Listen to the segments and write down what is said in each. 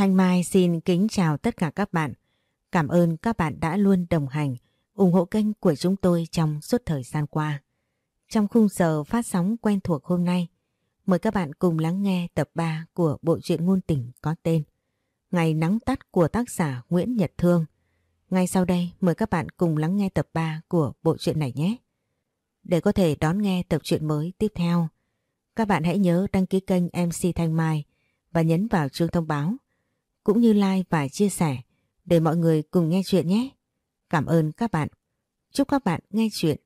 Thanh Mai xin kính chào tất cả các bạn. Cảm ơn các bạn đã luôn đồng hành, ủng hộ kênh của chúng tôi trong suốt thời gian qua. Trong khung giờ phát sóng quen thuộc hôm nay, mời các bạn cùng lắng nghe tập 3 của bộ truyện ngôn tình có tên Ngày nắng tắt của tác giả Nguyễn Nhật Thương. Ngay sau đây mời các bạn cùng lắng nghe tập 3 của bộ truyện này nhé. Để có thể đón nghe tập truyện mới tiếp theo, các bạn hãy nhớ đăng ký kênh MC Thanh Mai và nhấn vào chuông thông báo, cũng như like và chia sẻ để mọi người cùng nghe chuyện nhé. Cảm ơn các bạn. Chúc các bạn nghe chuyện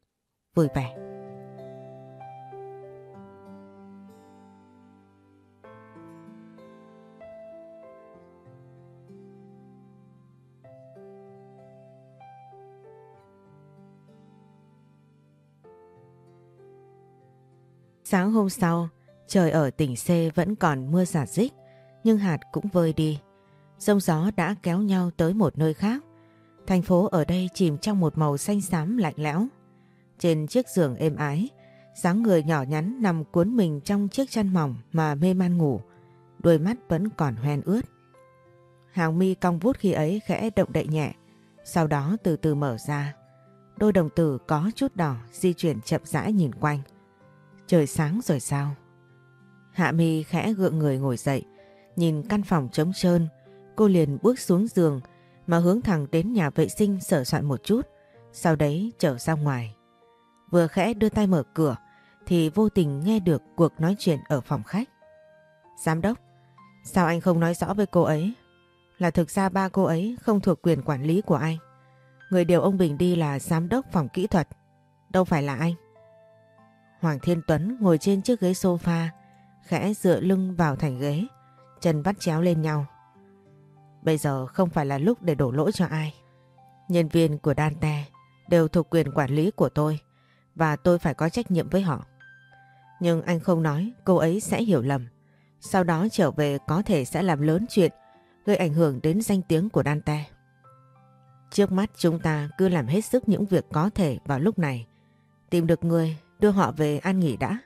vui vẻ. Sáng hôm sau, trời ở tỉnh C vẫn còn mưa giả dích, nhưng hạt cũng vơi đi. Rông gió đã kéo nhau tới một nơi khác. Thành phố ở đây chìm trong một màu xanh xám lạnh lẽo. Trên chiếc giường êm ái, dáng người nhỏ nhắn nằm cuốn mình trong chiếc chăn mỏng mà mê man ngủ, đôi mắt vẫn còn hoen ướt. Hàng mi cong vút khi ấy khẽ động đậy nhẹ, sau đó từ từ mở ra. Đôi đồng tử có chút đỏ di chuyển chậm rãi nhìn quanh. Trời sáng rồi sao? Hạ mi khẽ gượng người ngồi dậy, nhìn căn phòng trống trơn, cô liền bước xuống giường mà hướng thẳng đến nhà vệ sinh sở soạn một chút, sau đấy trở ra ngoài. Vừa khẽ đưa tay mở cửa thì vô tình nghe được cuộc nói chuyện ở phòng khách. Giám đốc, sao anh không nói rõ với cô ấy? Là thực ra ba cô ấy không thuộc quyền quản lý của anh. Người điều ông Bình đi là giám đốc phòng kỹ thuật, đâu phải là anh. Hoàng Thiên Tuấn ngồi trên chiếc ghế sofa, khẽ dựa lưng vào thành ghế, chân vắt chéo lên nhau. Bây giờ không phải là lúc để đổ lỗi cho ai. Nhân viên của Dante đều thuộc quyền quản lý của tôi và tôi phải có trách nhiệm với họ. Nhưng anh không nói cô ấy sẽ hiểu lầm. Sau đó trở về có thể sẽ làm lớn chuyện, gây ảnh hưởng đến danh tiếng của Dante. Trước mắt chúng ta cứ làm hết sức những việc có thể vào lúc này. Tìm được người, đưa họ về an nghỉ đã.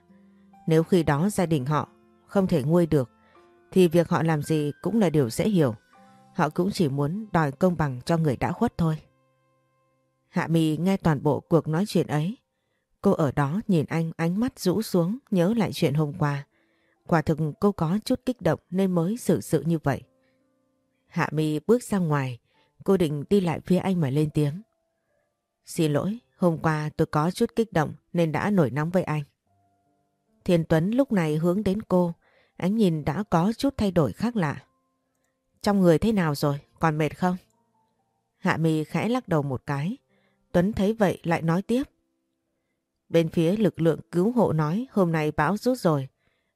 Nếu khi đó gia đình họ không thể nguôi được, thì việc họ làm gì cũng là điều dễ hiểu. Họ cũng chỉ muốn đòi công bằng cho người đã khuất thôi. Hạ Mì nghe toàn bộ cuộc nói chuyện ấy. Cô ở đó nhìn anh ánh mắt rũ xuống nhớ lại chuyện hôm qua. Quả thực cô có chút kích động nên mới xử sự như vậy. Hạ Mi bước ra ngoài, cô định đi lại phía anh mà lên tiếng. Xin lỗi, hôm qua tôi có chút kích động nên đã nổi nóng với anh. Thiên Tuấn lúc này hướng đến cô, ánh nhìn đã có chút thay đổi khác lạ. Trong người thế nào rồi, còn mệt không? Hạ Mi khẽ lắc đầu một cái. Tuấn thấy vậy lại nói tiếp. Bên phía lực lượng cứu hộ nói hôm nay bão rút rồi.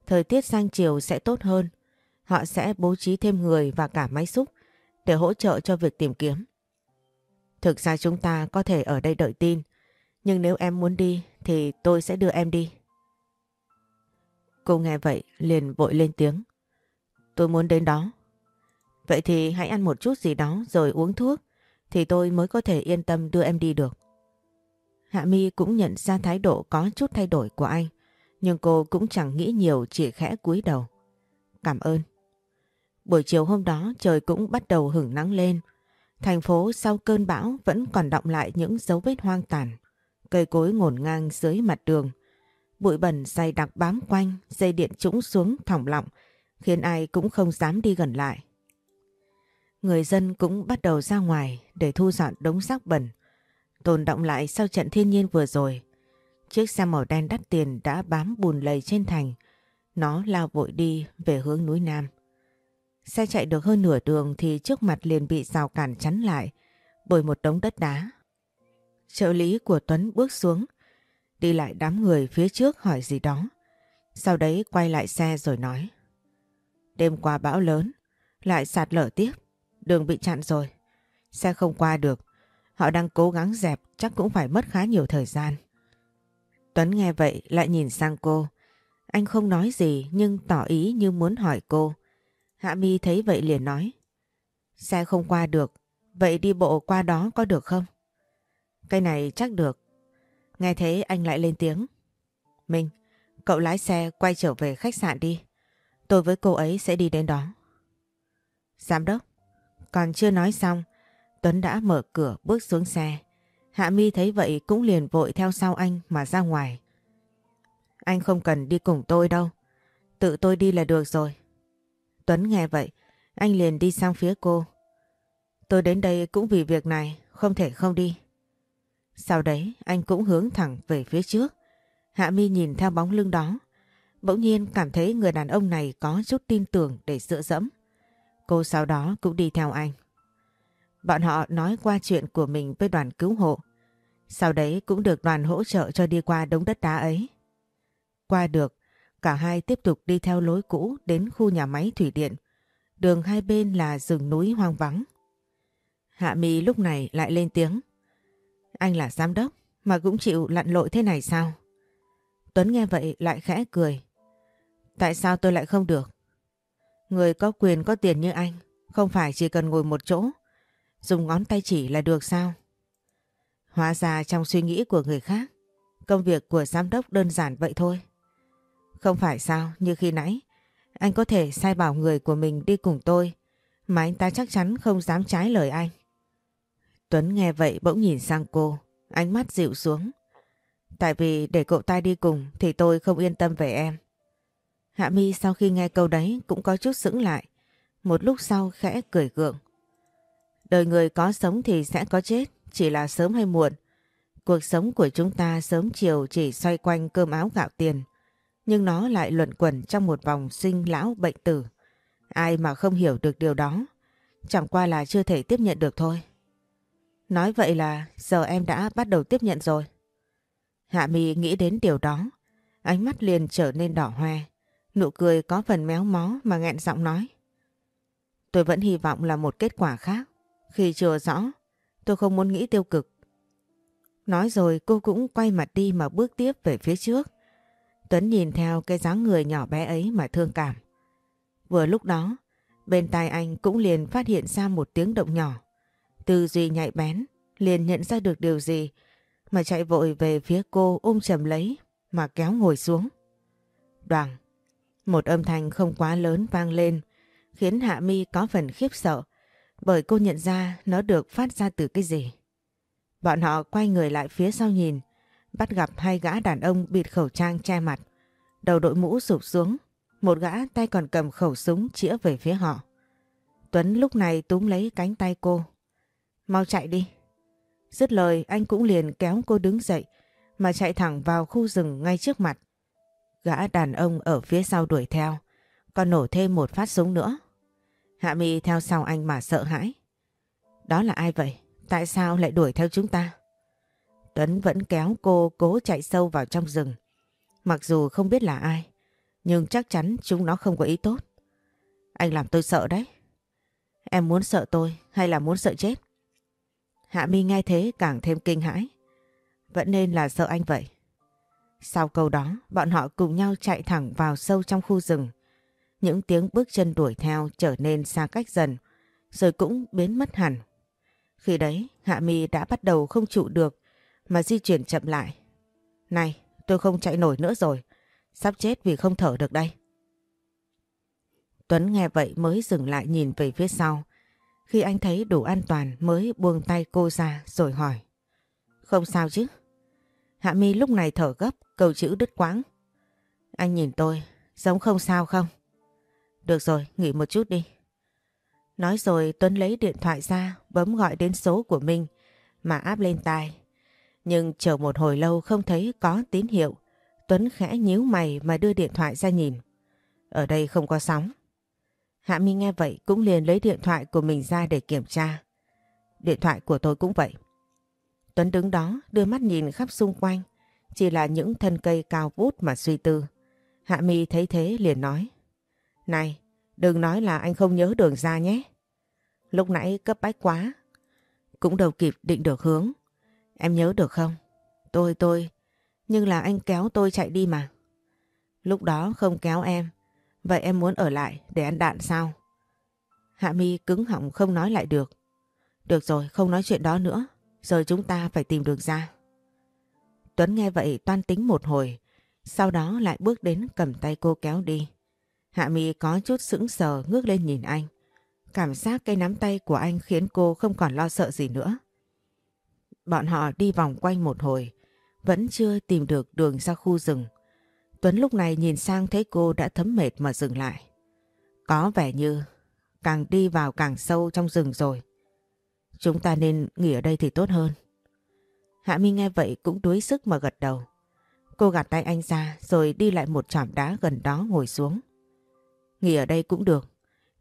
Thời tiết sang chiều sẽ tốt hơn. Họ sẽ bố trí thêm người và cả máy xúc để hỗ trợ cho việc tìm kiếm. Thực ra chúng ta có thể ở đây đợi tin. Nhưng nếu em muốn đi thì tôi sẽ đưa em đi. Cô nghe vậy liền vội lên tiếng. Tôi muốn đến đó. Vậy thì hãy ăn một chút gì đó rồi uống thuốc thì tôi mới có thể yên tâm đưa em đi được. Hạ Mi cũng nhận ra thái độ có chút thay đổi của anh nhưng cô cũng chẳng nghĩ nhiều chỉ khẽ cúi đầu. Cảm ơn. Buổi chiều hôm đó trời cũng bắt đầu hửng nắng lên. Thành phố sau cơn bão vẫn còn động lại những dấu vết hoang tàn. Cây cối ngổn ngang dưới mặt đường. Bụi bẩn dày đặc bám quanh, dây điện trũng xuống thỏng lọng, khiến ai cũng không dám đi gần lại. Người dân cũng bắt đầu ra ngoài để thu dọn đống rác bẩn, tồn động lại sau trận thiên nhiên vừa rồi. Chiếc xe màu đen đắt tiền đã bám bùn lầy trên thành, nó lao vội đi về hướng núi Nam. Xe chạy được hơn nửa đường thì trước mặt liền bị rào cản chắn lại bởi một đống đất đá. Trợ lý của Tuấn bước xuống, đi lại đám người phía trước hỏi gì đó. Sau đấy quay lại xe rồi nói. Đêm qua bão lớn, lại sạt lở tiếp, đường bị chặn rồi. Xe không qua được, họ đang cố gắng dẹp chắc cũng phải mất khá nhiều thời gian. Tuấn nghe vậy lại nhìn sang cô. Anh không nói gì nhưng tỏ ý như muốn hỏi cô. Hạ Mi thấy vậy liền nói. Xe không qua được, vậy đi bộ qua đó có được không? Cái này chắc được. Nghe thế anh lại lên tiếng. Minh, cậu lái xe quay trở về khách sạn đi. Tôi với cô ấy sẽ đi đến đó. Giám đốc, còn chưa nói xong, Tuấn đã mở cửa bước xuống xe. Hạ Mi thấy vậy cũng liền vội theo sau anh mà ra ngoài. Anh không cần đi cùng tôi đâu. Tự tôi đi là được rồi. Tuấn nghe vậy, anh liền đi sang phía cô. Tôi đến đây cũng vì việc này, không thể không đi. Sau đấy anh cũng hướng thẳng về phía trước. Hạ Mi nhìn theo bóng lưng đó. Bỗng nhiên cảm thấy người đàn ông này có chút tin tưởng để dựa dẫm. Cô sau đó cũng đi theo anh. Bọn họ nói qua chuyện của mình với đoàn cứu hộ. Sau đấy cũng được đoàn hỗ trợ cho đi qua đống đất đá ấy. Qua được, cả hai tiếp tục đi theo lối cũ đến khu nhà máy thủy điện. Đường hai bên là rừng núi hoang vắng. Hạ Mi lúc này lại lên tiếng. Anh là giám đốc mà cũng chịu lặn lội thế này sao? Tuấn nghe vậy lại khẽ cười. Tại sao tôi lại không được? Người có quyền có tiền như anh không phải chỉ cần ngồi một chỗ dùng ngón tay chỉ là được sao? Hóa ra trong suy nghĩ của người khác công việc của giám đốc đơn giản vậy thôi. Không phải sao như khi nãy anh có thể sai bảo người của mình đi cùng tôi mà anh ta chắc chắn không dám trái lời anh. Tuấn nghe vậy bỗng nhìn sang cô, ánh mắt dịu xuống. Tại vì để cậu ta đi cùng thì tôi không yên tâm về em. Hạ Mi sau khi nghe câu đấy cũng có chút sững lại. Một lúc sau khẽ cười gượng. Đời người có sống thì sẽ có chết, chỉ là sớm hay muộn. Cuộc sống của chúng ta sớm chiều chỉ xoay quanh cơm áo gạo tiền. Nhưng nó lại luẩn quẩn trong một vòng sinh lão bệnh tử. Ai mà không hiểu được điều đó, chẳng qua là chưa thể tiếp nhận được thôi. Nói vậy là giờ em đã bắt đầu tiếp nhận rồi. Hạ Mi nghĩ đến điều đó, ánh mắt liền trở nên đỏ hoe. Nụ cười có phần méo mó mà nghẹn giọng nói. Tôi vẫn hy vọng là một kết quả khác. Khi chưa rõ, tôi không muốn nghĩ tiêu cực. Nói rồi cô cũng quay mặt đi mà bước tiếp về phía trước. Tuấn nhìn theo cái dáng người nhỏ bé ấy mà thương cảm. Vừa lúc đó, bên tai anh cũng liền phát hiện ra một tiếng động nhỏ. Tư duy nhạy bén, liền nhận ra được điều gì mà chạy vội về phía cô ôm chầm lấy mà kéo ngồi xuống. Đoàn, một âm thanh không quá lớn vang lên, khiến Hạ Mi có phần khiếp sợ, bởi cô nhận ra nó được phát ra từ cái gì. Bọn họ quay người lại phía sau nhìn, bắt gặp hai gã đàn ông bịt khẩu trang che mặt, đầu đội mũ sụp xuống, một gã tay còn cầm khẩu súng chĩa về phía họ. Tuấn lúc này túm lấy cánh tay cô. Mau chạy đi. Dứt lời, anh cũng liền kéo cô đứng dậy, mà chạy thẳng vào khu rừng ngay trước mặt. Gã đàn ông ở phía sau đuổi theo, còn nổ thêm một phát súng nữa. Hạ Mi theo sau anh mà sợ hãi. Đó là ai vậy? Tại sao lại đuổi theo chúng ta? Tuấn vẫn kéo cô cố chạy sâu vào trong rừng. Mặc dù không biết là ai, nhưng chắc chắn chúng nó không có ý tốt. Anh làm tôi sợ đấy. Em muốn sợ tôi hay là muốn sợ chết? Hạ Mi nghe thế càng thêm kinh hãi. Vẫn nên là sợ anh vậy. Sau câu đó, bọn họ cùng nhau chạy thẳng vào sâu trong khu rừng. Những tiếng bước chân đuổi theo trở nên xa cách dần, rồi cũng biến mất hẳn. Khi đấy, Hạ Mi đã bắt đầu không trụ được mà di chuyển chậm lại. Này, tôi không chạy nổi nữa rồi. Sắp chết vì không thở được đây. Tuấn nghe vậy mới dừng lại nhìn về phía sau. Khi anh thấy đủ an toàn mới buông tay cô ra rồi hỏi. Không sao chứ? Hạ Mi lúc này thở gấp, câu chữ đứt quãng. Anh nhìn tôi, giống không sao không? Được rồi, nghỉ một chút đi. Nói rồi Tuấn lấy điện thoại ra, bấm gọi đến số của mình mà áp lên tai. Nhưng chờ một hồi lâu không thấy có tín hiệu. Tuấn khẽ nhíu mày mà đưa điện thoại ra nhìn. Ở đây không có sóng. Hạ Minh nghe vậy cũng liền lấy điện thoại của mình ra để kiểm tra. Điện thoại của tôi cũng vậy. Tuấn đứng đó đưa mắt nhìn khắp xung quanh. Chỉ là những thân cây cao vút mà suy tư. Hạ Mi thấy thế liền nói. Này, đừng nói là anh không nhớ đường ra nhé. Lúc nãy cấp bách quá. Cũng đầu kịp định được hướng. Em nhớ được không? Tôi tôi, nhưng là anh kéo tôi chạy đi mà. Lúc đó không kéo em, vậy em muốn ở lại để ăn đạn sao? Hạ Mi cứng họng không nói lại được. Được rồi, không nói chuyện đó nữa, giờ chúng ta phải tìm đường ra. Tuấn nghe vậy toan tính một hồi, sau đó lại bước đến cầm tay cô kéo đi. Hạ Mỹ có chút sững sờ ngước lên nhìn anh. Cảm giác cái nắm tay của anh khiến cô không còn lo sợ gì nữa. Bọn họ đi vòng quanh một hồi, vẫn chưa tìm được đường ra khu rừng. Tuấn lúc này nhìn sang thấy cô đã thấm mệt mà dừng lại. Có vẻ như càng đi vào càng sâu trong rừng rồi. Chúng ta nên nghỉ ở đây thì tốt hơn. Hạ Mi nghe vậy cũng đuối sức mà gật đầu. Cô gạt tay anh ra rồi đi lại một trạm đá gần đó ngồi xuống. Nghỉ ở đây cũng được.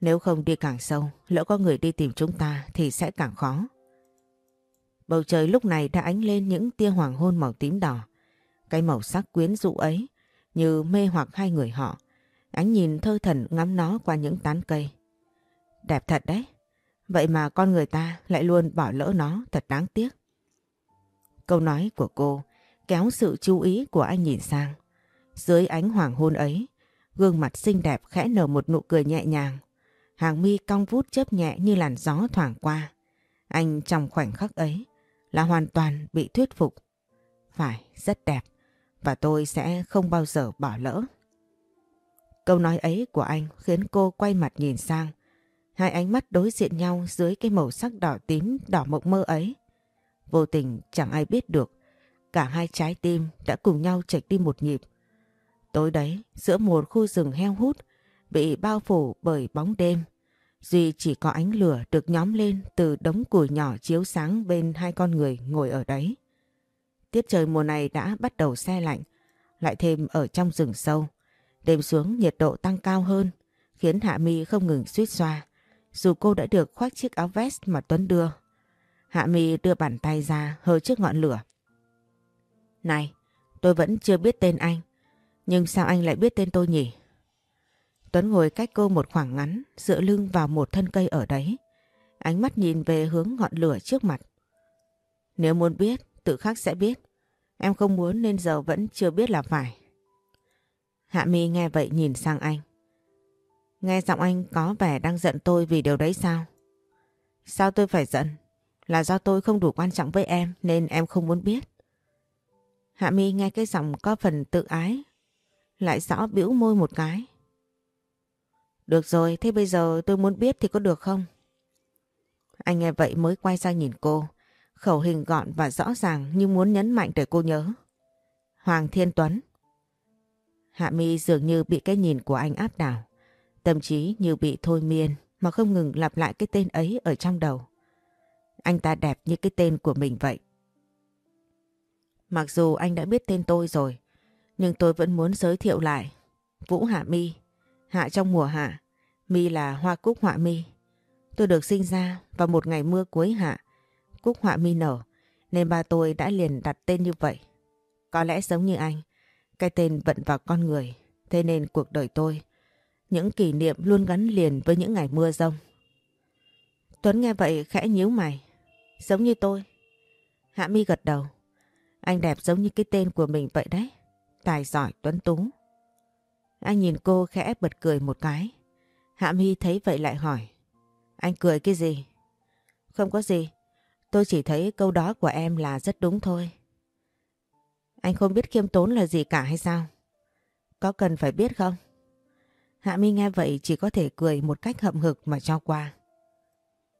Nếu không đi càng sâu, lỡ có người đi tìm chúng ta thì sẽ càng khó. Bầu trời lúc này đã ánh lên những tia hoàng hôn màu tím đỏ. Cái màu sắc quyến rũ ấy như mê hoặc hai người họ. Ánh nhìn thơ thần ngắm nó qua những tán cây. Đẹp thật đấy. Vậy mà con người ta lại luôn bỏ lỡ nó thật đáng tiếc. Câu nói của cô kéo sự chú ý của anh nhìn sang. Dưới ánh hoàng hôn ấy, gương mặt xinh đẹp khẽ nở một nụ cười nhẹ nhàng. Hàng mi cong vút chớp nhẹ như làn gió thoảng qua. Anh trong khoảnh khắc ấy là hoàn toàn bị thuyết phục. Phải, rất đẹp và tôi sẽ không bao giờ bỏ lỡ. Câu nói ấy của anh khiến cô quay mặt nhìn sang. Hai ánh mắt đối diện nhau dưới cái màu sắc đỏ tím đỏ mộng mơ ấy. Vô tình chẳng ai biết được cả hai trái tim đã cùng nhau chạch đi một nhịp. Tối đấy, giữa một khu rừng heo hút bị bao phủ bởi bóng đêm, Duy chỉ có ánh lửa được nhóm lên từ đống củi nhỏ chiếu sáng bên hai con người ngồi ở đấy. Tiết trời mùa này đã bắt đầu xe lạnh, lại thêm ở trong rừng sâu. Đêm xuống nhiệt độ tăng cao hơn, khiến Hạ Mi không ngừng suýt xoa, dù cô đã được khoác chiếc áo vest mà Tuấn đưa. Hạ Mi đưa bàn tay ra hơi trước ngọn lửa. Này, tôi vẫn chưa biết tên anh, nhưng sao anh lại biết tên tôi nhỉ? Tuấn ngồi cách cô một khoảng ngắn, dựa lưng vào một thân cây ở đấy. Ánh mắt nhìn về hướng ngọn lửa trước mặt. Nếu muốn biết, tự khắc sẽ biết. Em không muốn nên giờ vẫn chưa biết là phải. Hạ Mi nghe vậy nhìn sang anh. Nghe giọng anh có vẻ đang giận tôi vì điều đấy sao? Sao tôi phải giận? Là do tôi không đủ quan trọng với em nên em không muốn biết. Hạ Mi nghe cái giọng có phần tự ái. Lại rõ biểu môi một cái. Được rồi, thế bây giờ tôi muốn biết thì có được không? Anh nghe vậy mới quay sang nhìn cô. Khẩu hình gọn và rõ ràng như muốn nhấn mạnh để cô nhớ. Hoàng Thiên Tuấn. Hạ Mi dường như bị cái nhìn của anh áp đảo. Tâm trí như bị thôi miên mà không ngừng lặp lại cái tên ấy ở trong đầu. Anh ta đẹp như cái tên của mình vậy. Mặc dù anh đã biết tên tôi rồi, nhưng tôi vẫn muốn giới thiệu lại. Vũ Hạ Mi, Hạ trong mùa hạ, Mi là hoa cúc họa mi. Tôi được sinh ra vào một ngày mưa cuối hạ, cúc họa mi nở, nên ba tôi đã liền đặt tên như vậy. Có lẽ giống như anh, cái tên vận vào con người, thế nên cuộc đời tôi, những kỷ niệm luôn gắn liền với những ngày mưa rông. Tuấn nghe vậy khẽ nhíu mày, giống như tôi. Hạ mi gật đầu, anh đẹp giống như cái tên của mình vậy đấy, tài giỏi tuấn tú. Anh nhìn cô khẽ bật cười một cái. Hạ Mi thấy vậy lại hỏi. Anh cười cái gì? Không có gì. Tôi chỉ thấy câu đó của em là rất đúng thôi. Anh không biết khiêm tốn là gì cả hay sao? Có cần phải biết không? Hạ Mi nghe vậy chỉ có thể cười một cách hậm hực mà cho qua.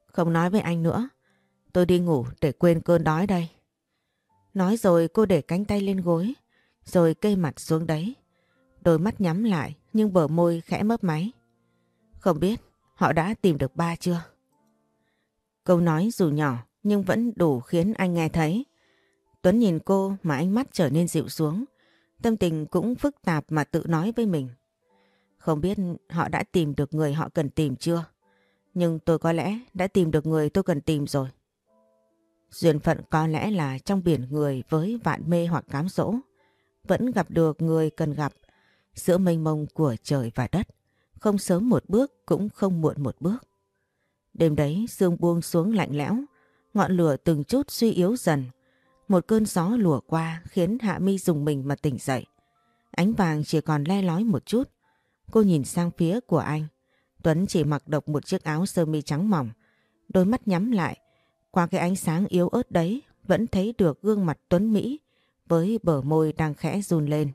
Không nói với anh nữa. Tôi đi ngủ để quên cơn đói đây. Nói rồi cô để cánh tay lên gối, rồi cây mặt xuống đấy. Đôi mắt nhắm lại nhưng bờ môi khẽ mấp máy. Không biết họ đã tìm được ba chưa? Câu nói dù nhỏ nhưng vẫn đủ khiến anh nghe thấy. Tuấn nhìn cô mà ánh mắt trở nên dịu xuống. Tâm tình cũng phức tạp mà tự nói với mình. Không biết họ đã tìm được người họ cần tìm chưa? Nhưng tôi có lẽ đã tìm được người tôi cần tìm rồi. Duyên phận có lẽ là trong biển người với vạn mê hoặc cám dỗ. Vẫn gặp được người cần gặp giữa mênh mông của trời và đất. Không sớm một bước cũng không muộn một bước. Đêm đấy sương buông xuống lạnh lẽo, ngọn lửa từng chút suy yếu dần. Một cơn gió lùa qua khiến Hạ Mi dùng mình mà tỉnh dậy. Ánh vàng chỉ còn le lói một chút. Cô nhìn sang phía của anh. Tuấn chỉ mặc độc một chiếc áo sơ mi trắng mỏng. Đôi mắt nhắm lại. Qua cái ánh sáng yếu ớt đấy vẫn thấy được gương mặt Tuấn Mỹ với bờ môi đang khẽ run lên.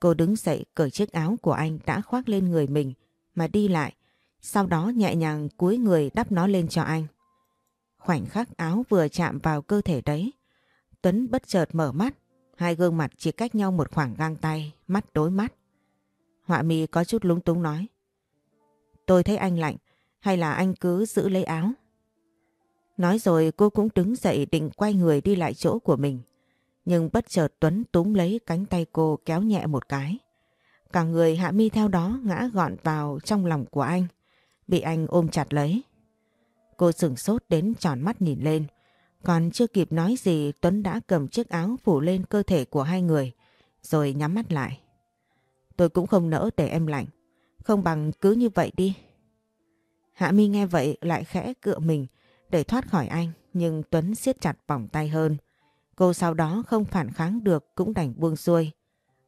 Cô đứng dậy cởi chiếc áo của anh đã khoác lên người mình mà đi lại, Sau đó nhẹ nhàng cúi người đắp nó lên cho anh. Khoảnh khắc áo vừa chạm vào cơ thể đấy. Tuấn bất chợt mở mắt. Hai gương mặt chỉ cách nhau một khoảng găng tay, mắt đối mắt. Họa mi có chút lúng túng nói. Tôi thấy anh lạnh, hay là anh cứ giữ lấy áo? Nói rồi cô cũng đứng dậy định quay người đi lại chỗ của mình. Nhưng bất chợt Tuấn túm lấy cánh tay cô kéo nhẹ một cái. Cả người Hạ Mi theo đó ngã gọn vào trong lòng của anh, bị anh ôm chặt lấy. Cô sửng sốt đến tròn mắt nhìn lên, còn chưa kịp nói gì Tuấn đã cầm chiếc áo phủ lên cơ thể của hai người, rồi nhắm mắt lại. Tôi cũng không nỡ để em lạnh, không bằng cứ như vậy đi. Hạ Mi nghe vậy lại khẽ cựa mình để thoát khỏi anh, nhưng Tuấn siết chặt vòng tay hơn. Cô sau đó không phản kháng được cũng đành buông xuôi.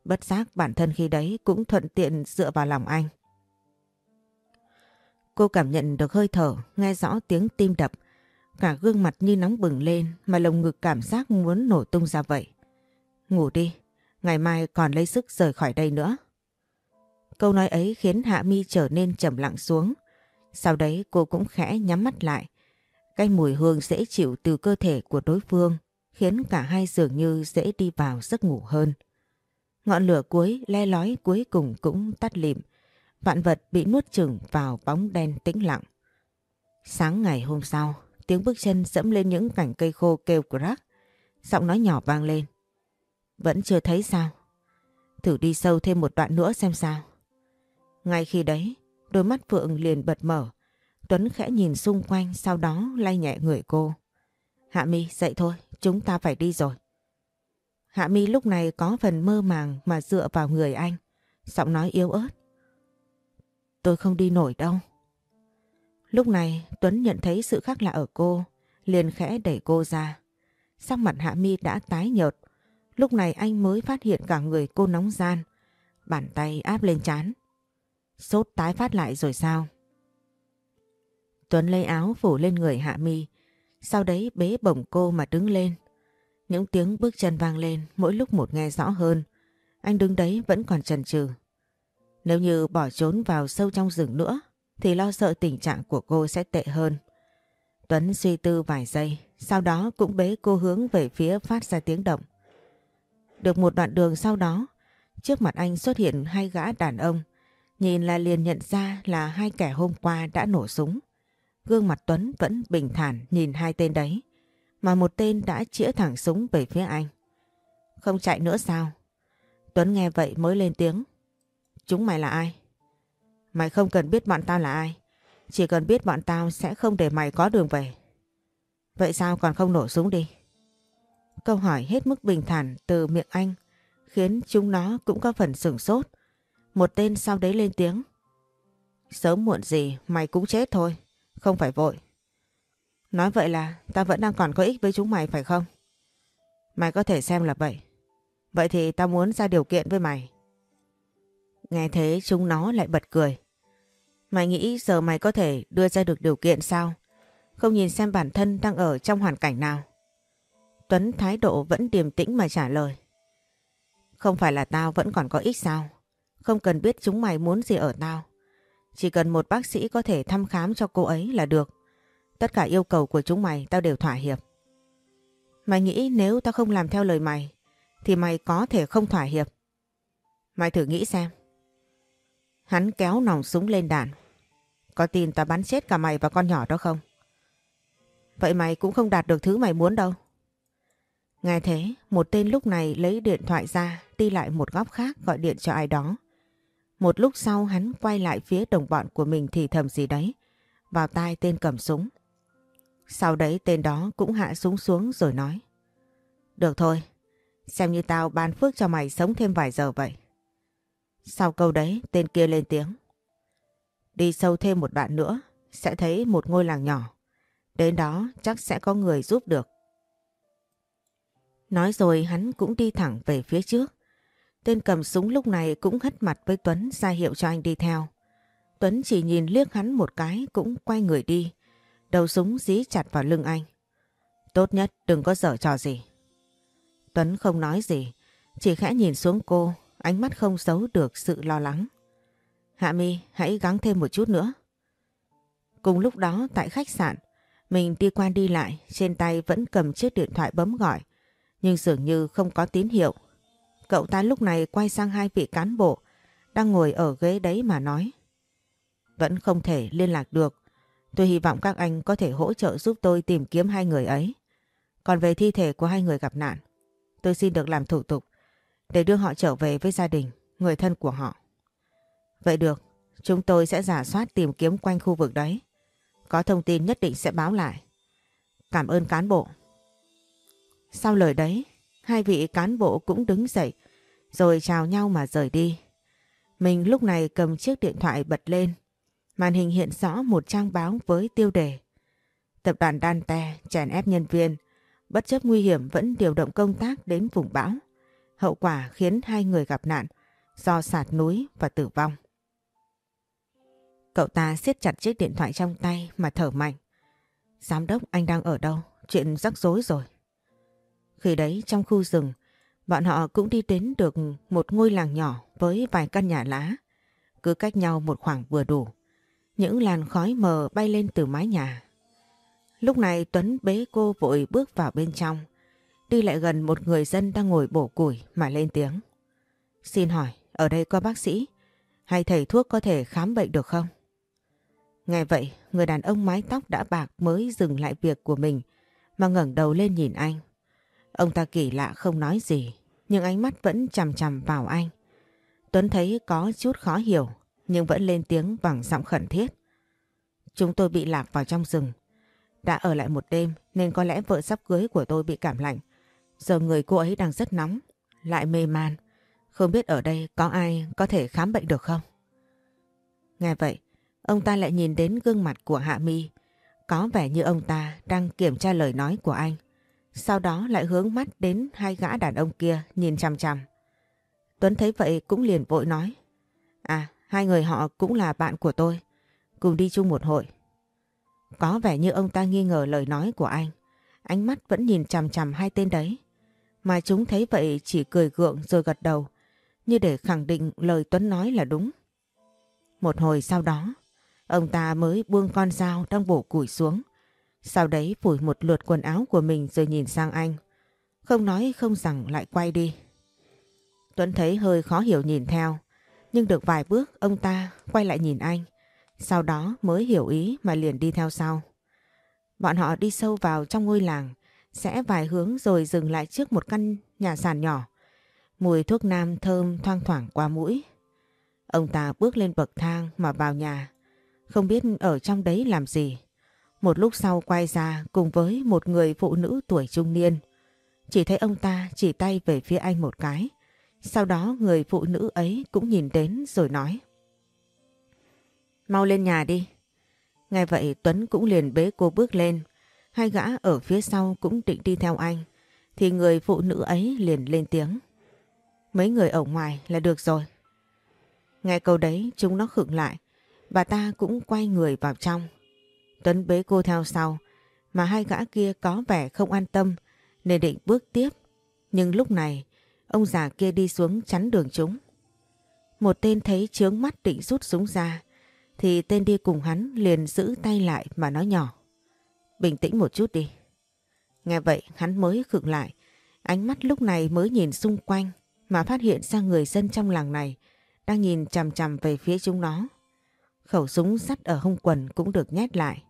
Bất giác bản thân khi đấy cũng thuận tiện dựa vào lòng anh. Cô cảm nhận được hơi thở, nghe rõ tiếng tim đập. Cả gương mặt như nóng bừng lên mà lồng ngực cảm giác muốn nổ tung ra vậy. Ngủ đi, ngày mai còn lấy sức rời khỏi đây nữa. Câu nói ấy khiến Hạ Mi trở nên trầm lặng xuống. Sau đấy cô cũng khẽ nhắm mắt lại. Cái mùi hương dễ chịu từ cơ thể của đối phương khiến cả hai dường như dễ đi vào giấc ngủ hơn. Ngọn lửa cuối le lói cuối cùng cũng tắt lịm. Vạn vật bị nuốt chửng vào bóng đen tĩnh lặng. Sáng ngày hôm sau, tiếng bước chân dẫm lên những cành cây khô kêu crack. Giọng nói nhỏ vang lên. Vẫn chưa thấy sao? Thử đi sâu thêm một đoạn nữa xem sao. Ngay khi đấy, đôi mắt Phượng liền bật mở. Tuấn khẽ nhìn xung quanh sau đó lay nhẹ người cô. Hạ mi dậy thôi, chúng ta phải đi rồi. Hạ mi lúc này có phần mơ màng mà dựa vào người anh. Giọng nói yếu ớt. Tôi không đi nổi đâu. Lúc này Tuấn nhận thấy sự khác lạ ở cô, liền khẽ đẩy cô ra. Sắc mặt Hạ mi đã tái nhợt. Lúc này anh mới phát hiện cả người cô nóng gian. Bàn tay áp lên chán. Sốt tái phát lại rồi sao? Tuấn lấy áo phủ lên người Hạ Mi, sau đấy bế bổng cô mà đứng lên. Những tiếng bước chân vang lên mỗi lúc một nghe rõ hơn. Anh đứng đấy vẫn còn chần chừ. Nếu như bỏ trốn vào sâu trong rừng nữa thì lo sợ tình trạng của cô sẽ tệ hơn. Tuấn suy tư vài giây, sau đó cũng bế cô hướng về phía phát ra tiếng động. Được một đoạn đường sau đó, trước mặt anh xuất hiện hai gã đàn ông Nhìn là liền nhận ra là hai kẻ hôm qua đã nổ súng. Gương mặt Tuấn vẫn bình thản nhìn hai tên đấy. Mà một tên đã chĩa thẳng súng về phía anh. Không chạy nữa sao? Tuấn nghe vậy mới lên tiếng. Chúng mày là ai? Mày không cần biết bọn tao là ai. Chỉ cần biết bọn tao sẽ không để mày có đường về. Vậy sao còn không nổ súng đi? Câu hỏi hết mức bình thản từ miệng anh khiến chúng nó cũng có phần sửng sốt. Một tên sau đấy lên tiếng. Sớm muộn gì mày cũng chết thôi, không phải vội. Nói vậy là ta vẫn đang còn có ích với chúng mày phải không? Mày có thể xem là vậy. Vậy thì ta muốn ra điều kiện với mày. Nghe thế, chúng nó lại bật cười. Mày nghĩ giờ mày có thể đưa ra được điều kiện sao? Không nhìn xem bản thân đang ở trong hoàn cảnh nào. Tuấn thái độ vẫn điềm tĩnh mà trả lời. Không phải là tao vẫn còn có ích sao? Không cần biết chúng mày muốn gì ở tao. Chỉ cần một bác sĩ có thể thăm khám cho cô ấy là được. Tất cả yêu cầu của chúng mày tao đều thỏa hiệp. Mày nghĩ nếu tao không làm theo lời mày thì mày có thể không thỏa hiệp. Mày thử nghĩ xem. Hắn kéo nòng súng lên đạn. Có tin tao bắn chết cả mày và con nhỏ đó không? Vậy mày cũng không đạt được thứ mày muốn đâu. Nghe thế, một tên lúc này lấy điện thoại ra, đi lại một góc khác gọi điện cho ai đó. Một lúc sau hắn quay lại phía đồng bọn của mình thì thầm gì đấy, vào tai tên cầm súng. Sau đấy tên đó cũng hạ súng xuống rồi nói. Được thôi, xem như tao ban phước cho mày sống thêm vài giờ vậy. Sau câu đấy tên kia lên tiếng. Đi sâu thêm một đoạn nữa sẽ thấy một ngôi làng nhỏ. Đến đó chắc sẽ có người giúp được. Nói rồi hắn cũng đi thẳng về phía trước. Tên cầm súng lúc này cũng hất mặt với Tuấn ra hiệu cho anh đi theo. Tuấn chỉ nhìn liếc hắn một cái cũng quay người đi. Đầu súng dí chặt vào lưng anh. Tốt nhất đừng có dở trò gì. Tuấn không nói gì, chỉ khẽ nhìn xuống cô, ánh mắt không giấu được sự lo lắng. Hạ mi hãy gắng thêm một chút nữa. Cùng lúc đó tại khách sạn, mình đi qua đi lại, trên tay vẫn cầm chiếc điện thoại bấm gọi, nhưng dường như không có tín hiệu. Cậu ta lúc này quay sang hai vị cán bộ, đang ngồi ở ghế đấy mà nói. Vẫn không thể liên lạc được, tôi hy vọng các anh có thể hỗ trợ giúp tôi tìm kiếm hai người ấy. Còn về thi thể của hai người gặp nạn, tôi xin được làm thủ tục để đưa họ trở về với gia đình, người thân của họ. Vậy được, chúng tôi sẽ giả soát tìm kiếm quanh khu vực đấy. Có thông tin nhất định sẽ báo lại. Cảm ơn cán bộ. Sau lời đấy, hai vị cán bộ cũng đứng dậy rồi chào nhau mà rời đi. Mình lúc này cầm chiếc điện thoại bật lên. Màn hình hiện rõ một trang báo với tiêu đề. Tập đoàn Dante chèn ép nhân viên, bất chấp nguy hiểm vẫn điều động công tác đến vùng bão. Hậu quả khiến hai người gặp nạn do sạt núi và tử vong. Cậu ta siết chặt chiếc điện thoại trong tay mà thở mạnh. Giám đốc anh đang ở đâu? Chuyện rắc rối rồi. Khi đấy trong khu rừng, bọn họ cũng đi đến được một ngôi làng nhỏ với vài căn nhà lá. Cứ cách nhau một khoảng vừa đủ. Những làn khói mờ bay lên từ mái nhà. Lúc này Tuấn bế cô vội bước vào bên trong. Đi lại gần một người dân đang ngồi bổ củi mà lên tiếng. Xin hỏi, ở đây có bác sĩ hay thầy thuốc có thể khám bệnh được không? Nghe vậy, người đàn ông mái tóc đã bạc mới dừng lại việc của mình mà ngẩng đầu lên nhìn anh. Ông ta kỳ lạ không nói gì, nhưng ánh mắt vẫn chằm chằm vào anh. Tuấn thấy có chút khó hiểu, nhưng vẫn lên tiếng bằng giọng khẩn thiết. Chúng tôi bị lạc vào trong rừng. Đã ở lại một đêm nên có lẽ vợ sắp cưới của tôi bị cảm lạnh. Giờ người cô ấy đang rất nóng, lại mê man. Không biết ở đây có ai có thể khám bệnh được không? Nghe vậy, ông ta lại nhìn đến gương mặt của Hạ Mi. Có vẻ như ông ta đang kiểm tra lời nói của anh. Sau đó lại hướng mắt đến hai gã đàn ông kia nhìn chằm chằm. Tuấn thấy vậy cũng liền vội nói. À, hai người họ cũng là bạn của tôi. Cùng đi chung một hội. Có vẻ như ông ta nghi ngờ lời nói của anh. Ánh mắt vẫn nhìn chằm chằm hai tên đấy. Mà chúng thấy vậy chỉ cười gượng rồi gật đầu. Như để khẳng định lời Tuấn nói là đúng. Một hồi sau đó, ông ta mới buông con dao đang bổ củi xuống. Sau đấy phủi một lượt quần áo của mình rồi nhìn sang anh. Không nói không rằng lại quay đi. Tuấn thấy hơi khó hiểu nhìn theo. Nhưng được vài bước ông ta quay lại nhìn anh. Sau đó mới hiểu ý mà liền đi theo sau. Bọn họ đi sâu vào trong ngôi làng. Sẽ vài hướng rồi dừng lại trước một căn nhà sàn nhỏ. Mùi thuốc nam thơm thoang thoảng qua mũi. Ông ta bước lên bậc thang mà vào nhà. Không biết ở trong đấy làm gì. Một lúc sau quay ra cùng với một người phụ nữ tuổi trung niên. Chỉ thấy ông ta chỉ tay về phía anh một cái. Sau đó người phụ nữ ấy cũng nhìn đến rồi nói. Mau lên nhà đi. Nghe vậy Tuấn cũng liền bế cô bước lên. Hai gã ở phía sau cũng định đi theo anh. Thì người phụ nữ ấy liền lên tiếng. Mấy người ở ngoài là được rồi. Nghe câu đấy, chúng nó khựng lại. Bà ta cũng quay người vào trong. Tuấn bế cô theo sau, mà hai gã kia có vẻ không an tâm nên định bước tiếp. Nhưng lúc này, ông già kia đi xuống chắn đường chúng. Một tên thấy chướng mắt định rút súng ra, thì tên đi cùng hắn liền giữ tay lại mà nói nhỏ. Bình tĩnh một chút đi. Nghe vậy hắn mới khựng lại, ánh mắt lúc này mới nhìn xung quanh mà phát hiện ra người dân trong làng này đang nhìn chằm chằm về phía chúng nó. Khẩu súng sắt ở hông quần cũng được nhét lại.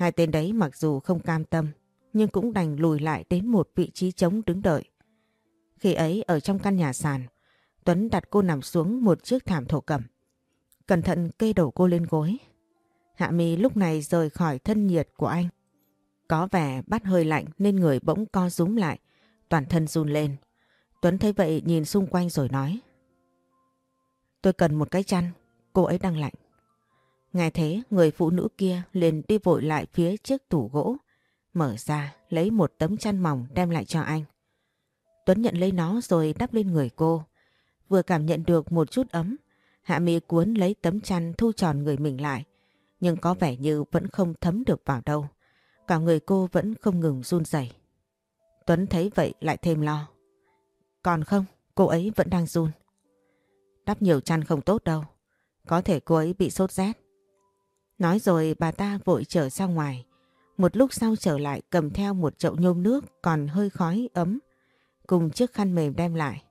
Hai tên đấy mặc dù không cam tâm, nhưng cũng đành lùi lại đến một vị trí trống đứng đợi. Khi ấy ở trong căn nhà sàn, Tuấn đặt cô nằm xuống một chiếc thảm thổ cẩm. Cẩn thận kê đầu cô lên gối. Hạ mi lúc này rời khỏi thân nhiệt của anh. Có vẻ bắt hơi lạnh nên người bỗng co rúm lại, toàn thân run lên. Tuấn thấy vậy nhìn xung quanh rồi nói. Tôi cần một cái chăn, cô ấy đang lạnh. Nghe thế người phụ nữ kia liền đi vội lại phía chiếc tủ gỗ, mở ra lấy một tấm chăn mỏng đem lại cho anh. Tuấn nhận lấy nó rồi đắp lên người cô. Vừa cảm nhận được một chút ấm, Hạ Mi cuốn lấy tấm chăn thu tròn người mình lại, nhưng có vẻ như vẫn không thấm được vào đâu. Cả người cô vẫn không ngừng run rẩy. Tuấn thấy vậy lại thêm lo. Còn không, cô ấy vẫn đang run. Đắp nhiều chăn không tốt đâu. Có thể cô ấy bị sốt rét. Nói rồi bà ta vội trở ra ngoài. Một lúc sau trở lại cầm theo một chậu nhôm nước còn hơi khói ấm. Cùng chiếc khăn mềm đem lại.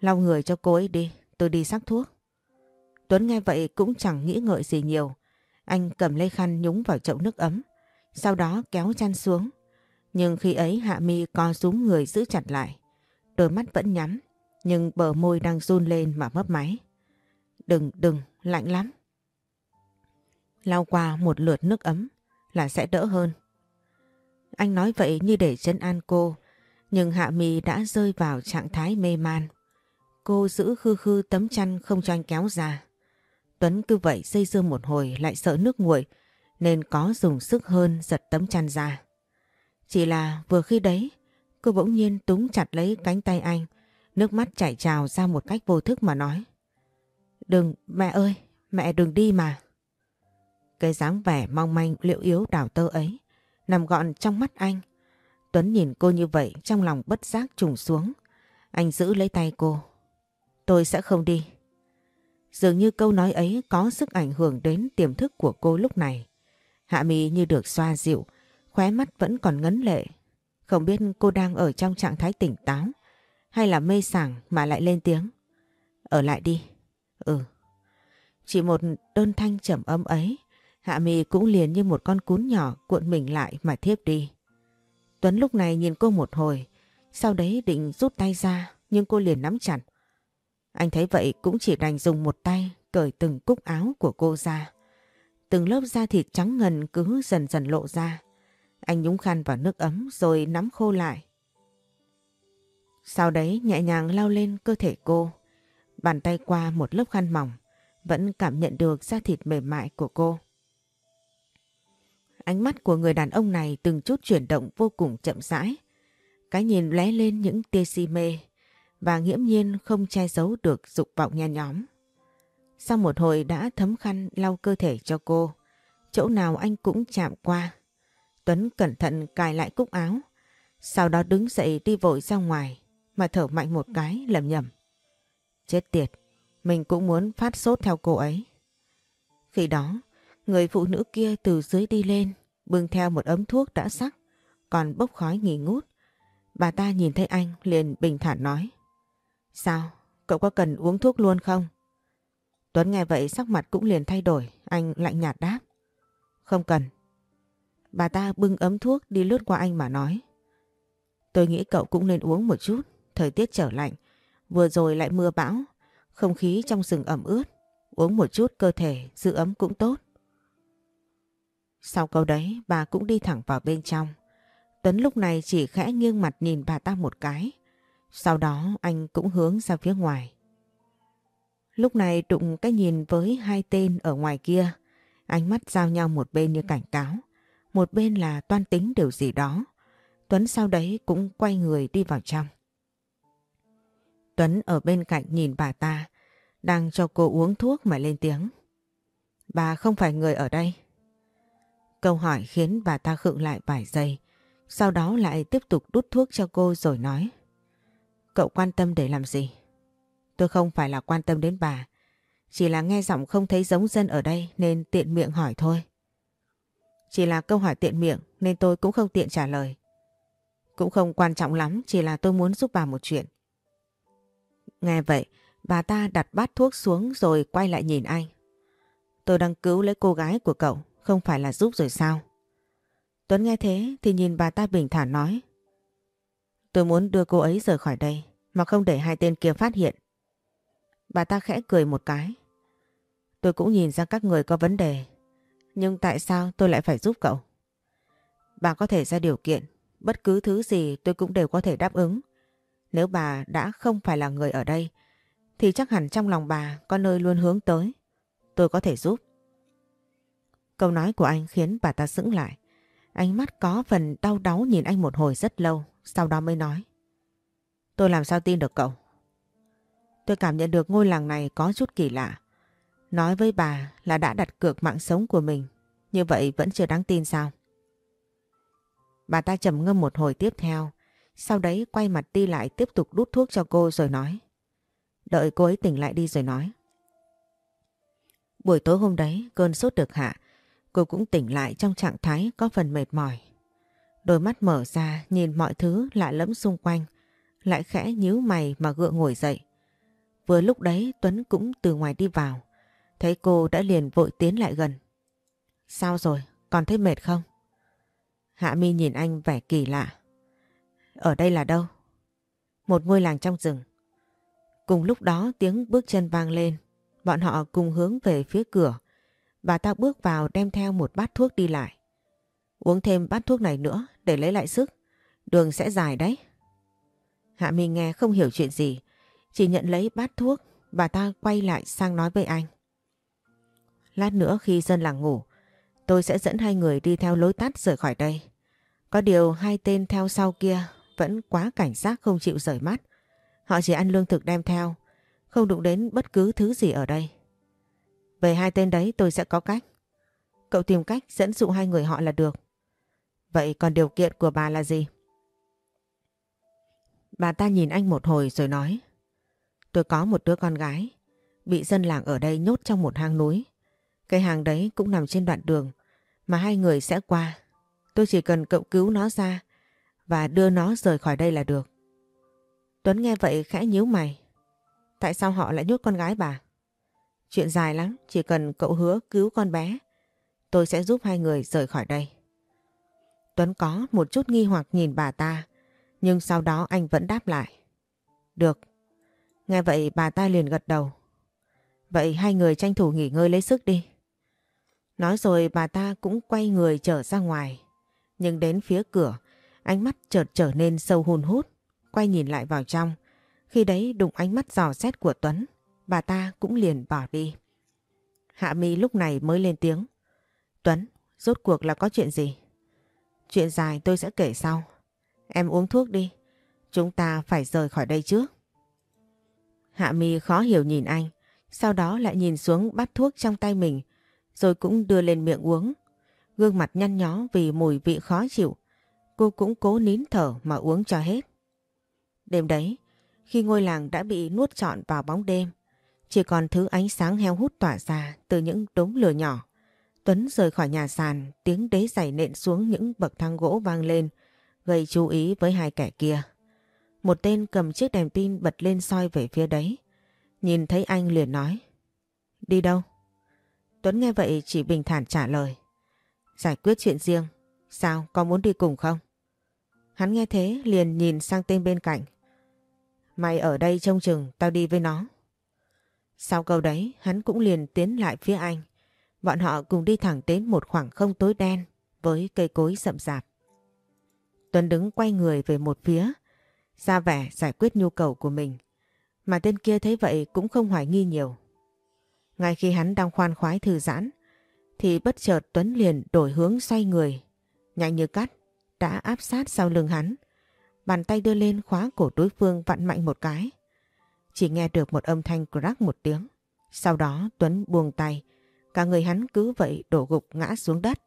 Lau người cho cô ấy đi, tôi đi sắc thuốc. Tuấn nghe vậy cũng chẳng nghĩ ngợi gì nhiều. Anh cầm lấy khăn nhúng vào chậu nước ấm. Sau đó kéo chăn xuống. Nhưng khi ấy Hạ Mi co rúm người giữ chặt lại. Đôi mắt vẫn nhắm. Nhưng bờ môi đang run lên mà mấp máy. Đừng, đừng, lạnh lắm. Lau qua một lượt nước ấm là sẽ đỡ hơn. Anh nói vậy như để chân an cô. Nhưng Hạ Mi đã rơi vào trạng thái mê man. Cô giữ khư khư tấm chăn không cho anh kéo ra. Tuấn cứ vậy dây dưa một hồi lại sợ nước nguội nên có dùng sức hơn giật tấm chăn ra. Chỉ là vừa khi đấy cô bỗng nhiên túng chặt lấy cánh tay anh nước mắt chảy trào ra một cách vô thức mà nói. Đừng, mẹ ơi, mẹ đừng đi mà. Cái dáng vẻ mong manh liệu yếu đảo tơ ấy nằm gọn trong mắt anh. Tuấn nhìn cô như vậy trong lòng bất giác trùng xuống. Anh giữ lấy tay cô. Tôi sẽ không đi. Dường như câu nói ấy có sức ảnh hưởng đến tiềm thức của cô lúc này. Hạ mi như được xoa dịu, khóe mắt vẫn còn ngấn lệ. Không biết cô đang ở trong trạng thái tỉnh táo hay là mê sảng mà lại lên tiếng. Ở lại đi. Ừ. Chỉ một đơn thanh trầm âm ấy, Hạ mi cũng liền như một con cún nhỏ cuộn mình lại mà thiếp đi. Tuấn lúc này nhìn cô một hồi, sau đấy định rút tay ra nhưng cô liền nắm chặt. Anh thấy vậy cũng chỉ đành dùng một tay cởi từng cúc áo của cô ra. Từng lớp da thịt trắng ngần cứ dần dần lộ ra. Anh nhúng khăn vào nước ấm rồi nắm khô lại. Sau đấy nhẹ nhàng lau lên cơ thể cô. Bàn tay qua một lớp khăn mỏng vẫn cảm nhận được da thịt mềm mại của cô. Ánh mắt của người đàn ông này từng chút chuyển động vô cùng chậm rãi. Cái nhìn lé lên những tia si mê và nghiễm nhiên không che giấu được dục vọng nhen nhóm. Sau một hồi đã thấm khăn lau cơ thể cho cô, chỗ nào anh cũng chạm qua. Tuấn cẩn thận cài lại cúc áo, sau đó đứng dậy đi vội ra ngoài mà thở mạnh một cái lầm nhầm. Chết tiệt, mình cũng muốn phát sốt theo cô ấy. Khi đó, người phụ nữ kia từ dưới đi lên, bưng theo một ấm thuốc đã sắc, còn bốc khói nghỉ ngút. Bà ta nhìn thấy anh liền bình thản nói. Sao? Cậu có cần uống thuốc luôn không? Tuấn nghe vậy sắc mặt cũng liền thay đổi, anh lạnh nhạt đáp. Không cần. Bà ta bưng ấm thuốc đi lướt qua anh mà nói. Tôi nghĩ cậu cũng nên uống một chút, thời tiết trở lạnh. Vừa rồi lại mưa bão, không khí trong rừng ẩm ướt. Uống một chút cơ thể giữ ấm cũng tốt. Sau câu đấy, bà cũng đi thẳng vào bên trong. Tuấn lúc này chỉ khẽ nghiêng mặt nhìn bà ta một cái. Sau đó, anh cũng hướng ra phía ngoài. Lúc này đụng cái nhìn với hai tên ở ngoài kia. Ánh mắt giao nhau một bên như cảnh cáo. Một bên là toan tính điều gì đó. Tuấn sau đấy cũng quay người đi vào trong. Tuấn ở bên cạnh nhìn bà ta. Đang cho cô uống thuốc mà lên tiếng. Bà không phải người ở đây. Câu hỏi khiến bà ta khựng lại vài giây. Sau đó lại tiếp tục đút thuốc cho cô rồi nói. Cậu quan tâm để làm gì? Tôi không phải là quan tâm đến bà. Chỉ là nghe giọng không thấy giống dân ở đây nên tiện miệng hỏi thôi. Chỉ là câu hỏi tiện miệng nên tôi cũng không tiện trả lời. Cũng không quan trọng lắm, chỉ là tôi muốn giúp bà một chuyện. Nghe vậy, bà ta đặt bát thuốc xuống rồi quay lại nhìn anh. Tôi đang cứu lấy cô gái của cậu, không phải là giúp rồi sao? Tuấn nghe thế thì nhìn bà ta bình thản nói. Tôi muốn đưa cô ấy rời khỏi đây mà không để hai tên kia phát hiện. Bà ta khẽ cười một cái. Tôi cũng nhìn ra các người có vấn đề. Nhưng tại sao tôi lại phải giúp cậu? Bà có thể ra điều kiện. Bất cứ thứ gì tôi cũng đều có thể đáp ứng. Nếu bà đã không phải là người ở đây, thì chắc hẳn trong lòng bà có nơi luôn hướng tới. Tôi có thể giúp. Câu nói của anh khiến bà ta sững lại. Ánh mắt có phần đau đáu nhìn anh một hồi rất lâu, sau đó mới nói. Tôi làm sao tin được cậu? Tôi cảm nhận được ngôi làng này có chút kỳ lạ. Nói với bà là đã đặt cược mạng sống của mình, như vậy vẫn chưa đáng tin sao? Bà ta trầm ngâm một hồi tiếp theo, sau đấy quay mặt đi lại tiếp tục đút thuốc cho cô rồi nói. Đợi cô ấy tỉnh lại đi rồi nói. Buổi tối hôm đấy cơn sốt được hạ, Cô cũng tỉnh lại trong trạng thái có phần mệt mỏi. Đôi mắt mở ra nhìn mọi thứ lạ lẫm xung quanh, lại khẽ nhíu mày mà gượng ngồi dậy. Vừa lúc đấy Tuấn cũng từ ngoài đi vào, thấy cô đã liền vội tiến lại gần. Sao rồi, còn thấy mệt không? Hạ Mi nhìn anh vẻ kỳ lạ. Ở đây là đâu? Một ngôi làng trong rừng. Cùng lúc đó tiếng bước chân vang lên, bọn họ cùng hướng về phía cửa. Bà ta bước vào đem theo một bát thuốc đi lại. Uống thêm bát thuốc này nữa để lấy lại sức. Đường sẽ dài đấy. Hạ minh nghe không hiểu chuyện gì. Chỉ nhận lấy bát thuốc, bà ta quay lại sang nói với anh. Lát nữa khi dân làng ngủ, tôi sẽ dẫn hai người đi theo lối tắt rời khỏi đây. Có điều hai tên theo sau kia vẫn quá cảnh giác không chịu rời mắt. Họ chỉ ăn lương thực đem theo, không đụng đến bất cứ thứ gì ở đây. Về hai tên đấy tôi sẽ có cách. Cậu tìm cách dẫn dụ hai người họ là được. Vậy còn điều kiện của bà là gì? Bà ta nhìn anh một hồi rồi nói. Tôi có một đứa con gái, bị dân làng ở đây nhốt trong một hang núi. Cái hang đấy cũng nằm trên đoạn đường mà hai người sẽ qua. Tôi chỉ cần cậu cứu nó ra và đưa nó rời khỏi đây là được. Tuấn nghe vậy khẽ nhíu mày. Tại sao họ lại nhốt con gái bà? Chuyện dài lắm, chỉ cần cậu hứa cứu con bé, tôi sẽ giúp hai người rời khỏi đây. Tuấn có một chút nghi hoặc nhìn bà ta, nhưng sau đó anh vẫn đáp lại. Được. Nghe vậy bà ta liền gật đầu. Vậy hai người tranh thủ nghỉ ngơi lấy sức đi. Nói rồi bà ta cũng quay người trở ra ngoài. Nhưng đến phía cửa, ánh mắt chợt trở nên sâu hùn hút, quay nhìn lại vào trong. Khi đấy đụng ánh mắt dò xét của Tuấn, bà ta cũng liền bỏ đi. Hạ Mi lúc này mới lên tiếng. Tuấn, rốt cuộc là có chuyện gì? Chuyện dài tôi sẽ kể sau. Em uống thuốc đi. Chúng ta phải rời khỏi đây trước. Hạ Mi khó hiểu nhìn anh, sau đó lại nhìn xuống bát thuốc trong tay mình, rồi cũng đưa lên miệng uống. Gương mặt nhăn nhó vì mùi vị khó chịu, cô cũng cố nín thở mà uống cho hết. Đêm đấy, khi ngôi làng đã bị nuốt trọn vào bóng đêm, chỉ còn thứ ánh sáng heo hút tỏa ra từ những đống lửa nhỏ. Tuấn rời khỏi nhà sàn, tiếng đế giày nện xuống những bậc thang gỗ vang lên, gây chú ý với hai kẻ kia. Một tên cầm chiếc đèn pin bật lên soi về phía đấy. Nhìn thấy anh liền nói. Đi đâu? Tuấn nghe vậy chỉ bình thản trả lời. Giải quyết chuyện riêng. Sao, có muốn đi cùng không? Hắn nghe thế liền nhìn sang tên bên cạnh. Mày ở đây trông chừng, tao đi với nó. Sau câu đấy, hắn cũng liền tiến lại phía anh. Bọn họ cùng đi thẳng đến một khoảng không tối đen với cây cối rậm rạp. Tuấn đứng quay người về một phía, ra vẻ giải quyết nhu cầu của mình. Mà tên kia thấy vậy cũng không hoài nghi nhiều. Ngay khi hắn đang khoan khoái thư giãn, thì bất chợt Tuấn liền đổi hướng xoay người, nhanh như cắt, đã áp sát sau lưng hắn. Bàn tay đưa lên khóa cổ đối phương vặn mạnh một cái. Chỉ nghe được một âm thanh crack một tiếng. Sau đó Tuấn buông tay, cả người hắn cứ vậy đổ gục ngã xuống đất.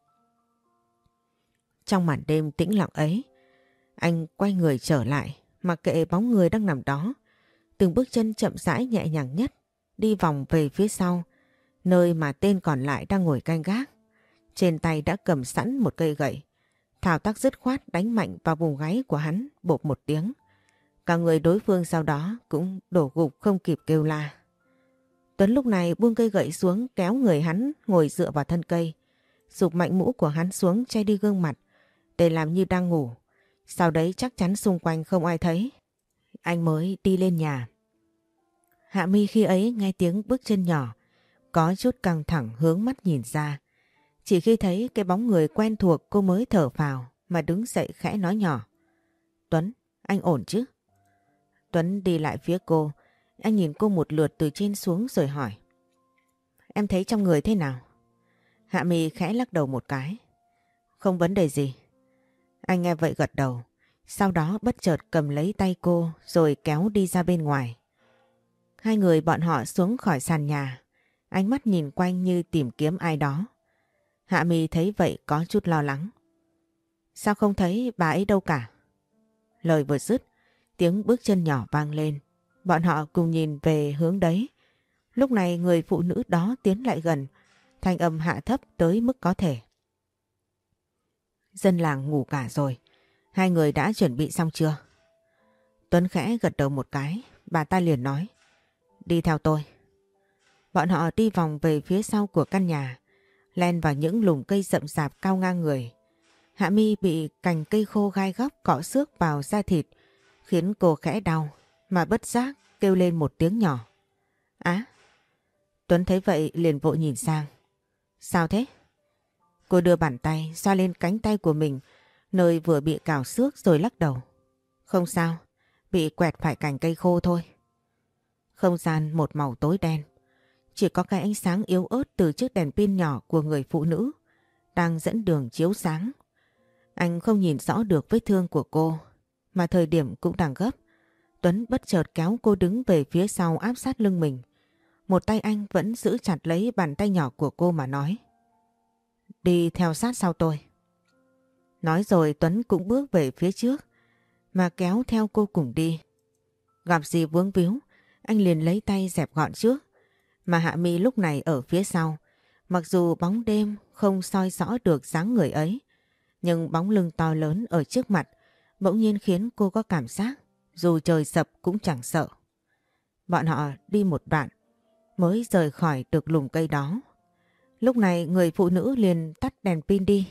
Trong màn đêm tĩnh lặng ấy, anh quay người trở lại, mặc kệ bóng người đang nằm đó. Từng bước chân chậm rãi nhẹ nhàng nhất, đi vòng về phía sau, nơi mà tên còn lại đang ngồi canh gác. Trên tay đã cầm sẵn một cây gậy. Thảo tác dứt khoát đánh mạnh vào vùng gáy của hắn, bột một tiếng. Cả người đối phương sau đó cũng đổ gục không kịp kêu la. Tuấn lúc này buông cây gậy xuống kéo người hắn ngồi dựa vào thân cây. Sụp mạnh mũ của hắn xuống che đi gương mặt để làm như đang ngủ. Sau đấy chắc chắn xung quanh không ai thấy. Anh mới đi lên nhà. Hạ mi khi ấy nghe tiếng bước chân nhỏ, có chút căng thẳng hướng mắt nhìn ra. Chỉ khi thấy cái bóng người quen thuộc cô mới thở phào mà đứng dậy khẽ nói nhỏ. Tuấn, anh ổn chứ? Tuấn đi lại phía cô, anh nhìn cô một lượt từ trên xuống rồi hỏi. Em thấy trong người thế nào? Hạ mi khẽ lắc đầu một cái. Không vấn đề gì. Anh nghe vậy gật đầu. Sau đó bất chợt cầm lấy tay cô rồi kéo đi ra bên ngoài. Hai người bọn họ xuống khỏi sàn nhà. Ánh mắt nhìn quanh như tìm kiếm ai đó. Hạ mi thấy vậy có chút lo lắng. Sao không thấy bà ấy đâu cả? Lời vừa dứt, tiếng bước chân nhỏ vang lên. Bọn họ cùng nhìn về hướng đấy. Lúc này người phụ nữ đó tiến lại gần, Thanh âm hạ thấp tới mức có thể. Dân làng ngủ cả rồi. Hai người đã chuẩn bị xong chưa? Tuấn khẽ gật đầu một cái. Bà ta liền nói. Đi theo tôi. Bọn họ đi vòng về phía sau của căn nhà. Len vào những lùm cây rậm rạp cao ngang người. Hạ mi bị cành cây khô gai góc cọ xước vào da thịt. Khiến cô khẽ đau. Mà bất giác kêu lên một tiếng nhỏ. Á! Tuấn thấy vậy liền vội nhìn sang. Sao thế? Cô đưa bàn tay xoa lên cánh tay của mình nơi vừa bị cào xước rồi lắc đầu. Không sao, bị quẹt phải cành cây khô thôi. Không gian một màu tối đen. Chỉ có cái ánh sáng yếu ớt từ chiếc đèn pin nhỏ của người phụ nữ đang dẫn đường chiếu sáng. Anh không nhìn rõ được vết thương của cô mà thời điểm cũng đang gấp. Tuấn bất chợt kéo cô đứng về phía sau áp sát lưng mình. Một tay anh vẫn giữ chặt lấy bàn tay nhỏ của cô mà nói. Đi theo sát sau tôi. Nói rồi Tuấn cũng bước về phía trước mà kéo theo cô cùng đi. Gặp gì vướng víu, anh liền lấy tay dẹp gọn trước. Mà Hạ Mi lúc này ở phía sau. Mặc dù bóng đêm không soi rõ được dáng người ấy, nhưng bóng lưng to lớn ở trước mặt bỗng nhiên khiến cô có cảm giác dù trời sập cũng chẳng sợ. Bọn họ đi một đoạn mới rời khỏi được lùm cây đó. Lúc này người phụ nữ liền tắt đèn pin đi.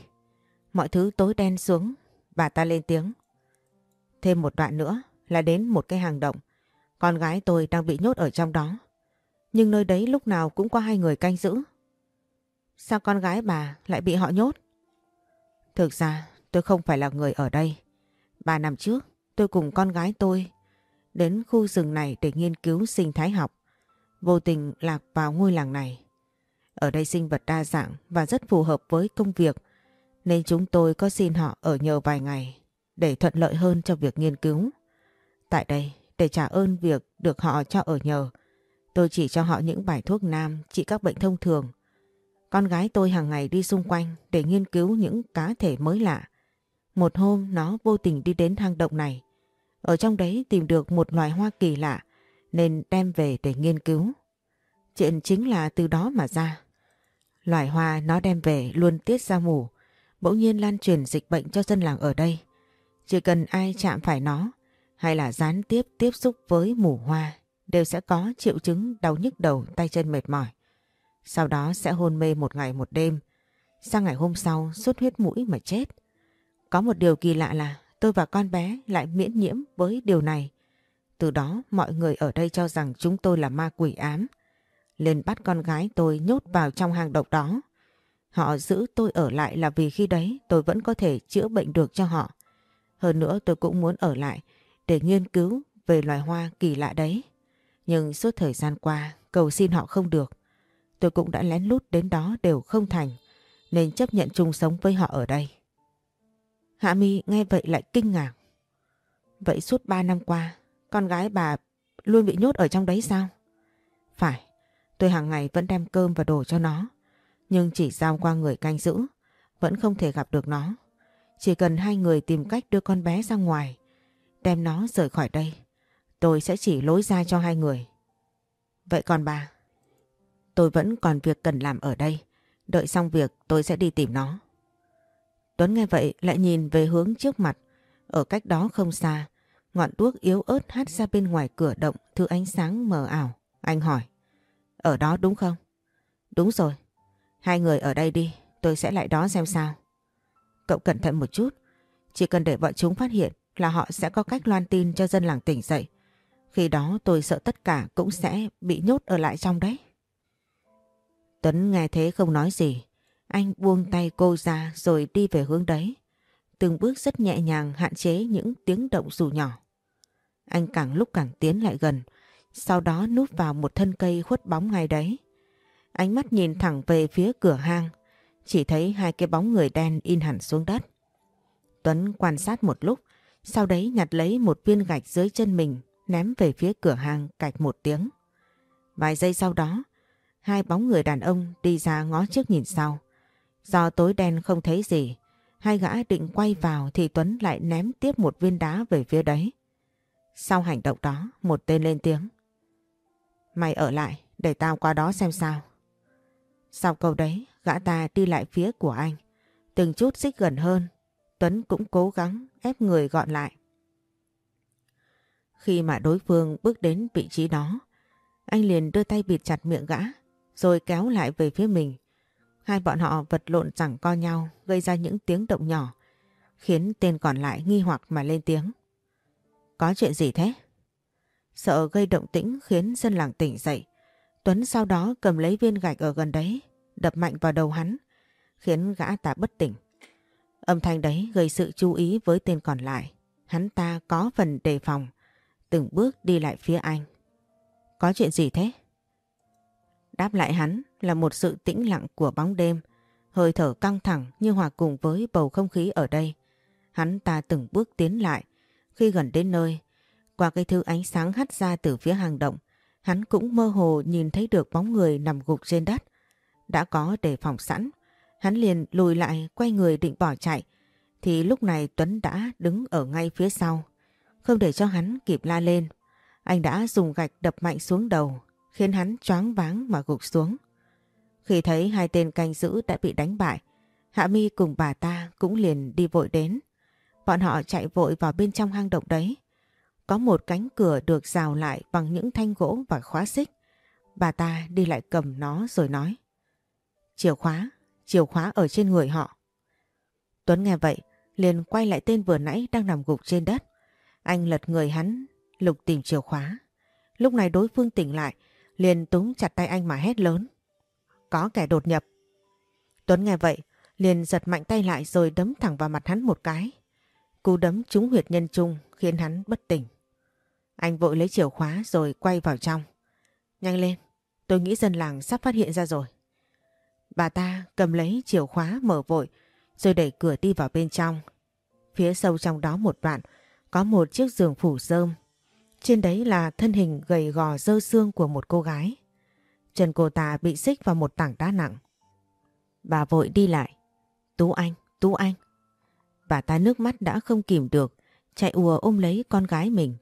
Mọi thứ tối đen xuống, bà ta lên tiếng. Thêm một đoạn nữa là đến một cái hang động. Con gái tôi đang bị nhốt ở trong đó. Nhưng nơi đấy lúc nào cũng có hai người canh giữ. Sao con gái bà lại bị họ nhốt? Thực ra tôi không phải là người ở đây. 3 năm trước tôi cùng con gái tôi đến khu rừng này để nghiên cứu sinh thái học. Vô tình lạc vào ngôi làng này. Ở đây sinh vật đa dạng và rất phù hợp với công việc nên chúng tôi có xin họ ở nhờ vài ngày để thuận lợi hơn cho việc nghiên cứu. Tại đây, để trả ơn việc được họ cho ở nhờ, tôi chỉ cho họ những bài thuốc nam trị các bệnh thông thường. Con gái tôi hàng ngày đi xung quanh để nghiên cứu những cá thể mới lạ. Một hôm nó vô tình đi đến hang động này. Ở trong đấy tìm được một loài hoa kỳ lạ nên đem về để nghiên cứu. Chuyện chính là từ đó mà ra. Loài hoa nó đem về luôn tiết ra mù, bỗng nhiên lan truyền dịch bệnh cho dân làng ở đây. Chỉ cần ai chạm phải nó hay là gián tiếp tiếp xúc với mù hoa đều sẽ có triệu chứng đau nhức đầu tay chân mệt mỏi. Sau đó sẽ hôn mê một ngày một đêm. Sang ngày hôm sau sốt huyết mũi mà chết. Có một điều kỳ lạ là tôi và con bé lại miễn nhiễm với điều này. Từ đó, mọi người ở đây cho rằng chúng tôi là ma quỷ ám. Lên bắt con gái tôi nhốt vào trong hang động đó. Họ giữ tôi ở lại là vì khi đấy tôi vẫn có thể chữa bệnh được cho họ. Hơn nữa, tôi cũng muốn ở lại để nghiên cứu về loài hoa kỳ lạ đấy. Nhưng suốt thời gian qua, cầu xin họ không được. Tôi cũng đã lén lút đến đó đều không thành, nên chấp nhận chung sống với họ ở đây. Hạ Mi nghe vậy lại kinh ngạc. Vậy suốt 3 năm qua con gái bà luôn bị nhốt ở trong đấy sao? Phải, tôi hàng ngày vẫn đem cơm và đồ cho nó. Nhưng chỉ giao qua người canh giữ, vẫn không thể gặp được nó. Chỉ cần hai người tìm cách đưa con bé ra ngoài, đem nó rời khỏi đây, tôi sẽ chỉ lối ra cho hai người. Vậy còn bà? Tôi vẫn còn việc cần làm ở đây. Đợi xong việc tôi sẽ đi tìm nó. Tuấn nghe vậy lại nhìn về hướng trước mặt. Ở cách đó không xa, ngọn đuốc yếu ớt hắt ra bên ngoài cửa động thứ ánh sáng mờ ảo. Anh hỏi. Ở đó đúng không? Đúng rồi. Hai người ở đây đi, tôi sẽ lại đó xem sao. Cậu cẩn thận một chút. Chỉ cần để bọn chúng phát hiện là họ sẽ có cách loan tin cho dân làng tỉnh dậy. Khi đó tôi sợ tất cả cũng sẽ bị nhốt ở lại trong đấy. Tuấn nghe thế không nói gì. Anh buông tay cô ra rồi đi về hướng đấy. Từng bước rất nhẹ nhàng hạn chế những tiếng động dù nhỏ. Anh càng lúc càng tiến lại gần. Sau đó núp vào một thân cây khuất bóng ngay đấy. Ánh mắt nhìn thẳng về phía cửa hang. Chỉ thấy hai cái bóng người đen in hẳn xuống đất. Tuấn quan sát một lúc. Sau đấy nhặt lấy một viên gạch dưới chân mình ném về phía cửa hang cạch một tiếng. Vài giây sau đó, hai bóng người đàn ông đi ra ngó trước nhìn sau. Do tối đen không thấy gì, hai gã định quay vào thì Tuấn lại ném tiếp một viên đá về phía đấy. Sau hành động đó, một tên lên tiếng. Mày ở lại, để tao qua đó xem sao. Sau câu đấy, gã ta đi lại phía của anh. Từng chút xích gần hơn, Tuấn cũng cố gắng ép người gọn lại. Khi mà đối phương bước đến vị trí đó, anh liền đưa tay bịt chặt miệng gã, rồi kéo lại về phía mình. Hai bọn họ vật lộn chẳng co nhau, gây ra những tiếng động nhỏ, khiến tên còn lại nghi hoặc mà lên tiếng. Có chuyện gì thế? Sợ gây động tĩnh khiến dân làng tỉnh dậy. Tuấn sau đó cầm lấy viên gạch ở gần đấy, đập mạnh vào đầu hắn, khiến gã ta bất tỉnh. Âm thanh đấy gây sự chú ý với tên còn lại. Hắn ta có phần đề phòng, từng bước đi lại phía anh. Có chuyện gì thế? Đáp lại hắn là một sự tĩnh lặng của bóng đêm, hơi thở căng thẳng như hòa cùng với bầu không khí ở đây. Hắn ta từng bước tiến lại, khi gần đến nơi, qua cái thứ ánh sáng hắt ra từ phía hang động, hắn cũng mơ hồ nhìn thấy được bóng người nằm gục trên đất. Đã có đề phòng sẵn, hắn liền lùi lại quay người định bỏ chạy, thì lúc này Tuấn đã đứng ở ngay phía sau. Không để cho hắn kịp la lên, anh đã dùng gạch đập mạnh xuống đầu, khiến hắn choáng váng mà gục xuống. Khi thấy hai tên canh giữ đã bị đánh bại, Hạ Mi cùng bà ta cũng liền đi vội đến. Bọn họ chạy vội vào bên trong hang động đấy. Có một cánh cửa được rào lại bằng những thanh gỗ và khóa xích. Bà ta đi lại cầm nó rồi nói. Chìa khóa, chìa khóa ở trên người họ. Tuấn nghe vậy, liền quay lại tên vừa nãy đang nằm gục trên đất. Anh lật người hắn, lục tìm chìa khóa. Lúc này đối phương tỉnh lại, liền túng chặt tay anh mà hét lớn. Có kẻ đột nhập. Tuấn nghe vậy, liền giật mạnh tay lại rồi đấm thẳng vào mặt hắn một cái. Cú đấm trúng huyệt nhân trung khiến hắn bất tỉnh. Anh vội lấy chìa khóa rồi quay vào trong. Nhanh lên, tôi nghĩ dân làng sắp phát hiện ra rồi. Bà ta cầm lấy chìa khóa mở vội rồi đẩy cửa đi vào bên trong. Phía sâu trong đó một đoạn có một chiếc giường phủ rơm. Trên đấy là thân hình gầy gò dơ xương của một cô gái. Chân cô ta bị xích vào một tảng đá nặng. Bà vội đi lại. Tú Anh, Tú Anh. Bà ta nước mắt đã không kìm được, chạy ùa ôm lấy con gái mình.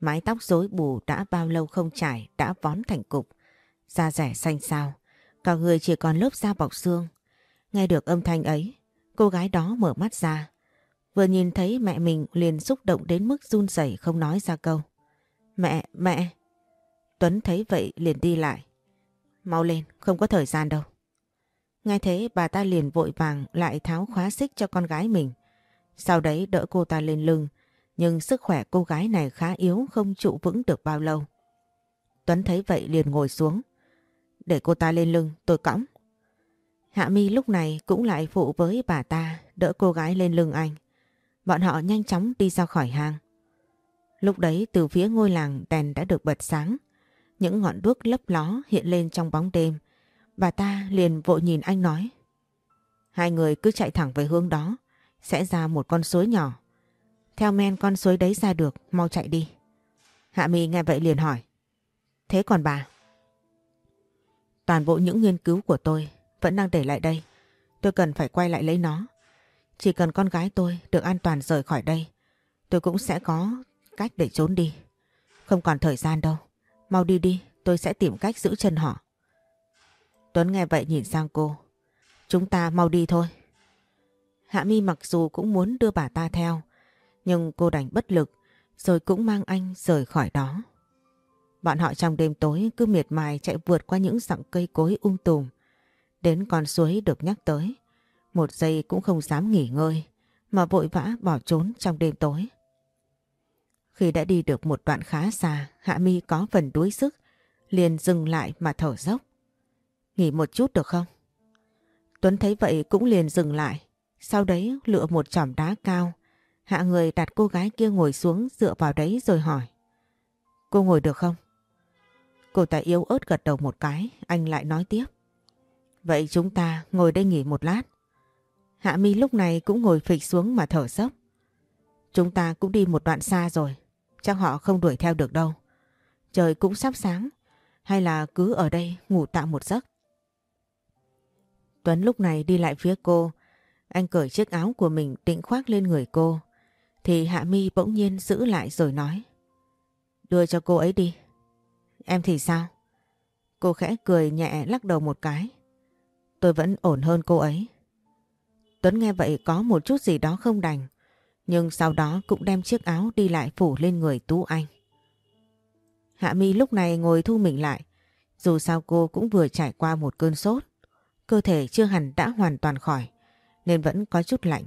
Mái tóc rối bù đã bao lâu không trải đã vón thành cục. Da rẻ xanh xao, cả người chỉ còn lớp da bọc xương. Nghe được âm thanh ấy, cô gái đó mở mắt ra. Vừa nhìn thấy mẹ mình liền xúc động đến mức run rẩy không nói ra câu. Mẹ, mẹ. Tuấn thấy vậy liền đi lại. Mau lên, không có thời gian đâu. Nghe thế bà ta liền vội vàng lại tháo khóa xích cho con gái mình. Sau đấy đỡ cô ta lên lưng, nhưng sức khỏe cô gái này khá yếu không trụ vững được bao lâu. Tuấn thấy vậy liền ngồi xuống. Để cô ta lên lưng, tôi cõng. Hạ Mi lúc này cũng lại phụ với bà ta đỡ cô gái lên lưng anh. Bọn họ nhanh chóng đi ra khỏi hang. Lúc đấy từ phía ngôi làng đèn đã được bật sáng. Những ngọn đuốc lấp ló hiện lên trong bóng đêm. Bà ta liền vội nhìn anh nói. Hai người cứ chạy thẳng về hướng đó. Sẽ ra một con suối nhỏ. Theo men con suối đấy ra được, mau chạy đi. Hạ Mi nghe vậy liền hỏi. Thế còn bà? Toàn bộ những nghiên cứu của tôi vẫn đang để lại đây. Tôi cần phải quay lại lấy nó. Chỉ cần con gái tôi được an toàn rời khỏi đây, tôi cũng sẽ có cách để trốn đi. Không còn thời gian đâu. Mau đi đi, tôi sẽ tìm cách giữ chân họ. Tuấn nghe vậy nhìn sang cô. Chúng ta mau đi thôi. Hạ Mi mặc dù cũng muốn đưa bà ta theo, nhưng cô đành bất lực rồi cũng mang anh rời khỏi đó. Bọn họ trong đêm tối cứ miệt mài chạy vượt qua những dặm cây cối um tùm. Đến con suối được nhắc tới, một giây cũng không dám nghỉ ngơi mà vội vã bỏ trốn trong đêm tối. Khi đã đi được một đoạn khá xa, Hạ Mi có phần đuối sức, liền dừng lại mà thở dốc. Nghỉ một chút được không? Tuấn thấy vậy cũng liền dừng lại, sau đấy lựa một chỏm đá cao, hạ người đặt cô gái kia ngồi xuống dựa vào đấy rồi hỏi. Cô ngồi được không? Cô ta yếu ớt gật đầu một cái, anh lại nói tiếp. Vậy chúng ta ngồi đây nghỉ một lát. Hạ Mi lúc này cũng ngồi phịch xuống mà thở dốc. Chúng ta cũng đi một đoạn xa rồi, chắc họ không đuổi theo được đâu. Trời cũng sắp sáng, hay là cứ ở đây ngủ tạm một giấc. Tuấn lúc này đi lại phía cô, anh cởi chiếc áo của mình định khoác lên người cô, thì Hạ Mi bỗng nhiên giữ lại rồi nói. Đưa cho cô ấy đi. Em thì sao? Cô khẽ cười nhẹ lắc đầu một cái. tôi vẫn ổn hơn cô ấy. Tuấn nghe vậy có một chút gì đó không đành, nhưng sau đó cũng đem chiếc áo đi lại phủ lên người Tú Anh. Hạ Mi lúc này ngồi thu mình lại, dù sao cô cũng vừa trải qua một cơn sốt, cơ thể chưa hẳn đã hoàn toàn khỏi, nên vẫn có chút lạnh.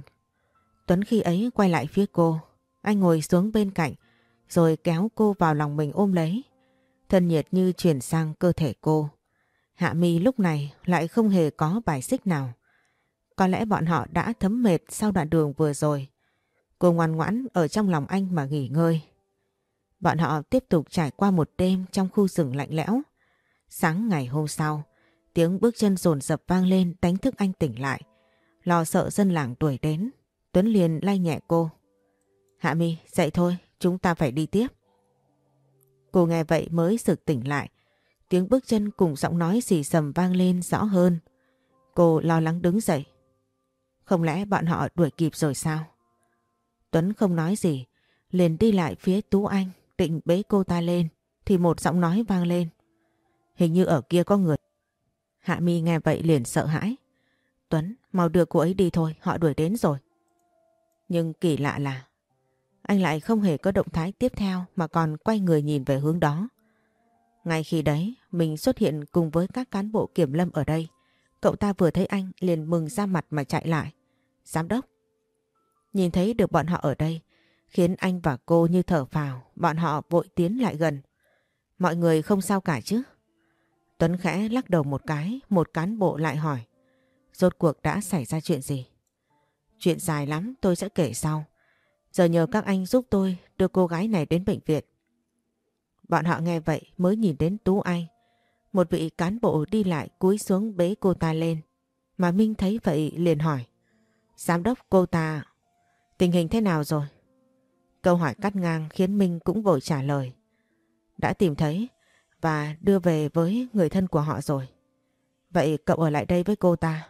Tuấn khi ấy quay lại phía cô, anh ngồi xuống bên cạnh, rồi kéo cô vào lòng mình ôm lấy. Thân nhiệt như chuyển sang cơ thể cô. Hạ Mi lúc này lại không hề có bài xích nào. Có lẽ bọn họ đã thấm mệt sau đoạn đường vừa rồi. Cô ngoan ngoãn ở trong lòng anh mà nghỉ ngơi. Bọn họ tiếp tục trải qua một đêm trong khu rừng lạnh lẽo. Sáng ngày hôm sau, tiếng bước chân rồn rập vang lên đánh thức anh tỉnh lại. Lo sợ dân làng đuổi đến, Tuấn liền lay nhẹ cô. Hạ Mi, dậy thôi, chúng ta phải đi tiếp. Cô nghe vậy mới sực tỉnh lại. Tiếng bước chân cùng giọng nói xì sầm vang lên rõ hơn. Cô lo lắng đứng dậy. Không lẽ bọn họ đuổi kịp rồi sao? Tuấn không nói gì, liền đi lại phía Tú Anh, định bế cô ta lên, thì một giọng nói vang lên. Hình như ở kia có người. Hạ Mi nghe vậy liền sợ hãi. Tuấn, mau đưa cô ấy đi thôi, họ đuổi đến rồi. Nhưng kỳ lạ là anh lại không hề có động thái tiếp theo mà còn quay người nhìn về hướng đó. Ngay khi đấy, mình xuất hiện cùng với các cán bộ kiểm lâm ở đây. Cậu ta vừa thấy anh liền mừng ra mặt mà chạy lại. Giám đốc. Nhìn thấy được bọn họ ở đây, khiến anh và cô như thở phào, bọn họ vội tiến lại gần. Mọi người không sao cả chứ? Tuấn khẽ lắc đầu một cái, một cán bộ lại hỏi. Rốt cuộc đã xảy ra chuyện gì? Chuyện dài lắm tôi sẽ kể sau. Giờ nhờ các anh giúp tôi đưa cô gái này đến bệnh viện. Bọn họ nghe vậy mới nhìn đến Tú Anh. Một vị cán bộ đi lại cúi xuống bế cô ta lên. Mà Minh thấy vậy liền hỏi. Giám đốc cô ta... Tình hình thế nào rồi? Câu hỏi cắt ngang khiến Minh cũng vội trả lời. Đã tìm thấy và đưa về với người thân của họ rồi. Vậy cậu ở lại đây với cô ta.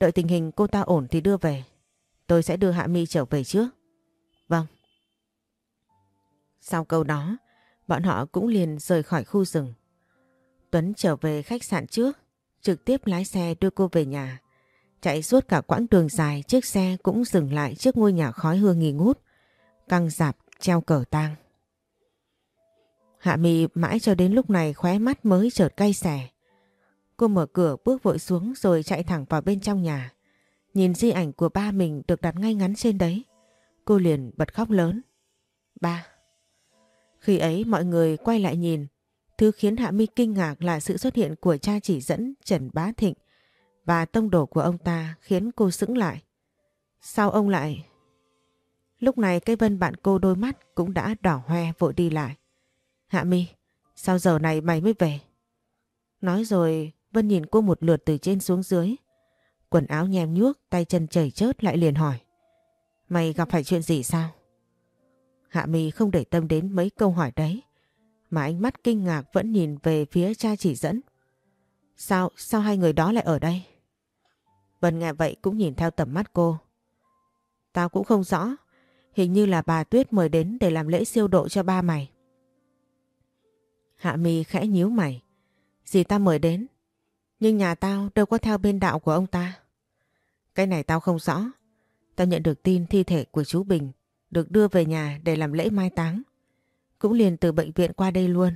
Đợi tình hình cô ta ổn thì đưa về. Tôi sẽ đưa Hạ Mi trở về trước. Vâng. Sau câu đó, bọn họ cũng liền rời khỏi khu rừng. Tuấn trở về khách sạn trước, trực tiếp lái xe đưa cô về nhà. Chạy suốt cả quãng đường dài, chiếc xe cũng dừng lại trước ngôi nhà khói hương nghi ngút, căng dạp treo cờ tang. Hạ Mi mãi cho đến lúc này khóe mắt mới chợt cay xẻ. Cô mở cửa bước vội xuống rồi chạy thẳng vào bên trong nhà. Nhìn di ảnh của ba mình được đặt ngay ngắn trên đấy. Cô liền bật khóc lớn. Ba. Khi ấy mọi người quay lại nhìn. Thứ khiến Hạ Mi kinh ngạc là sự xuất hiện của cha chỉ dẫn Trần Bá Thịnh và tông đổ của ông ta khiến cô sững lại. Sao ông lại... Lúc này cây vân bạn cô đôi mắt cũng đã đỏ hoe vội đi lại. Hạ Mi, sao giờ này mày mới về? Nói rồi Vân nhìn cô một lượt từ trên xuống dưới. Quần áo nhem nhuốc, tay chân chảy chớt lại liền hỏi. Mày gặp phải chuyện gì sao? Hạ Mi không để tâm đến mấy câu hỏi đấy. Mà ánh mắt kinh ngạc vẫn nhìn về phía cha chỉ dẫn. Sao, sao hai người đó lại ở đây? Vân nghe vậy cũng nhìn theo tầm mắt cô. Tao cũng không rõ. Hình như là bà Tuyết mời đến để làm lễ siêu độ cho ba mày. Hạ Mi khẽ nhíu mày. Gì ta mời đến? Nhưng nhà tao đâu có theo bên đạo của ông ta. Cái này tao không rõ. Tao nhận được tin thi thể của chú Bình được đưa về nhà để làm lễ mai táng. Cũng liền từ bệnh viện qua đây luôn.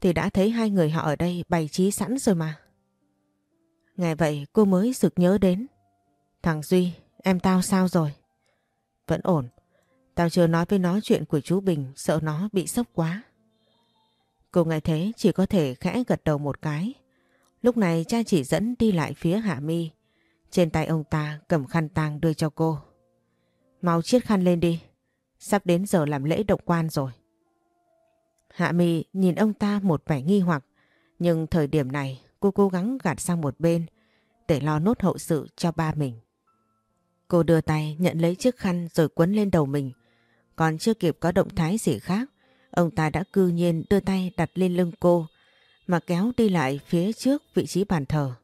Thì đã thấy hai người họ ở đây bày trí sẵn rồi mà. Ngày vậy cô mới sực nhớ đến. Thằng Duy, em tao sao rồi? Vẫn ổn. Tao chưa nói với nó chuyện của chú Bình, sợ nó bị sốc quá. Cô nghe thế chỉ có thể khẽ gật đầu một cái. Lúc này cha chỉ dẫn đi lại phía Hạ Mi. Trên tay ông ta cầm khăn tang đưa cho cô. Mau chiết khăn lên đi. Sắp đến giờ làm lễ động quan rồi. Hạ Mi nhìn ông ta một vẻ nghi hoặc. Nhưng thời điểm này cô cố gắng gạt sang một bên để lo nốt hậu sự cho ba mình. Cô đưa tay nhận lấy chiếc khăn rồi quấn lên đầu mình. Còn chưa kịp có động thái gì khác, ông ta đã cư nhiên đưa tay đặt lên lưng cô mà kéo đi lại phía trước vị trí bàn thờ.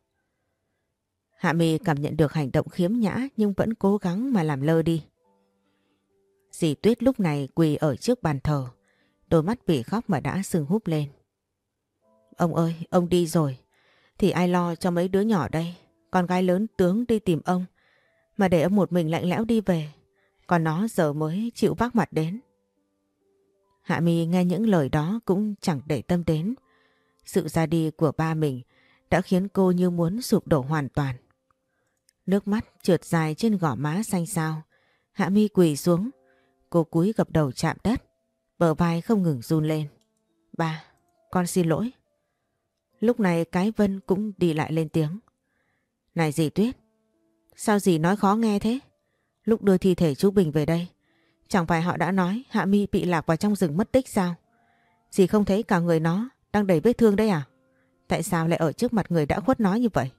Hạ Mi cảm nhận được hành động khiếm nhã nhưng vẫn cố gắng mà làm lơ đi. Dì Tuyết lúc này quỳ ở trước bàn thờ, đôi mắt bị khóc mà đã sưng húp lên. Ông ơi, ông đi rồi, thì ai lo cho mấy đứa nhỏ đây, con gái lớn tướng đi tìm ông, mà để ông một mình lạnh lẽo đi về, còn nó giờ mới chịu vác mặt đến. Hạ Mi nghe những lời đó cũng chẳng để tâm đến. Sự ra đi của ba mình đã khiến cô như muốn sụp đổ hoàn toàn. Nước mắt trượt dài trên gò má xanh xao. Hạ Mi quỳ xuống. Cô cúi gập đầu chạm đất. Bờ vai không ngừng run lên. Ba, con xin lỗi. Lúc này cái Vân cũng đi lại lên tiếng. Này dì Tuyết, sao dì nói khó nghe thế? Lúc đưa thi thể chú Bình về đây, chẳng phải họ đã nói Hạ Mi bị lạc vào trong rừng mất tích sao? Dì không thấy cả người nó đang đầy vết thương đấy à? Tại sao lại ở trước mặt người đã khuất nói như vậy?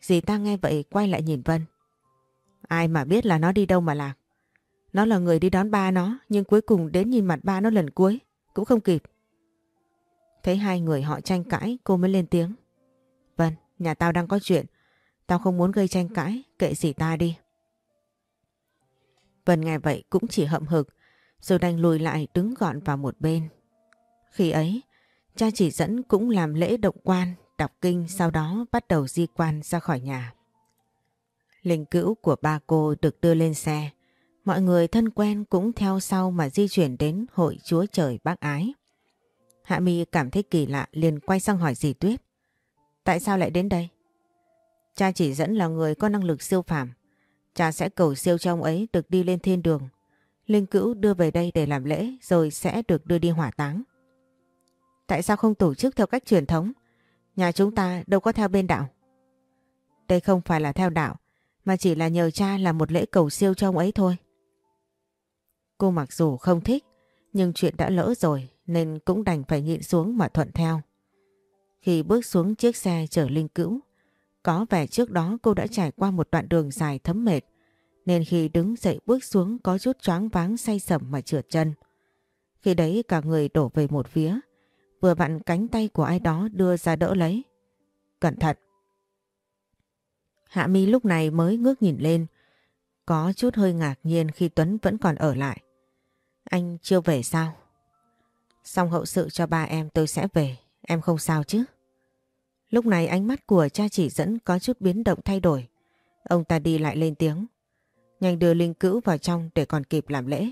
Dì ta nghe vậy quay lại nhìn Vân. Ai mà biết là nó đi đâu mà lạc. Nó là người đi đón ba nó nhưng cuối cùng đến nhìn mặt ba nó lần cuối cũng không kịp. Thấy hai người họ tranh cãi cô mới lên tiếng. Vâng, nhà tao đang có chuyện. Tao không muốn gây tranh cãi, kệ gì ta đi. Vân nghe vậy cũng chỉ hậm hực rồi đành lùi lại đứng gọn vào một bên. Khi ấy, cha chỉ dẫn cũng làm lễ động quan, đọc kinh sau đó bắt đầu di quan ra khỏi nhà. Linh cữu của ba cô được đưa lên xe. Mọi người thân quen cũng theo sau mà di chuyển đến hội chúa trời bác ái. Hạ Mi cảm thấy kỳ lạ, liền quay sang hỏi dì Tuyết. Tại sao lại đến đây? Cha chỉ dẫn là người có năng lực siêu phàm. Cha sẽ cầu siêu cho ông ấy được đi lên thiên đường. Linh cữu đưa về đây để làm lễ, rồi sẽ được đưa đi hỏa táng. Tại sao không tổ chức theo cách truyền thống? Nhà chúng ta đâu có theo bên đạo. Đây không phải là theo đạo, mà chỉ là nhờ cha làm một lễ cầu siêu cho ông ấy thôi. Cô mặc dù không thích, nhưng chuyện đã lỡ rồi nên cũng đành phải nhịn xuống mà thuận theo. Khi bước xuống chiếc xe chở Linh Cữu, có vẻ trước đó cô đã trải qua một đoạn đường dài thấm mệt, nên khi đứng dậy bước xuống có chút choáng váng say sẩm mà trượt chân. Khi đấy cả người đổ về một phía, vừa vặn cánh tay của ai đó đưa ra đỡ lấy. Cẩn thận! Hạ Mi lúc này mới ngước nhìn lên, có chút hơi ngạc nhiên khi Tuấn vẫn còn ở lại. Anh chưa về sao? Xong hậu sự cho ba em tôi sẽ về, em không sao chứ? Lúc này ánh mắt của cha chỉ dẫn có chút biến động thay đổi. Ông ta đi lại lên tiếng. Nhanh đưa Linh Cữu vào trong để còn kịp làm lễ.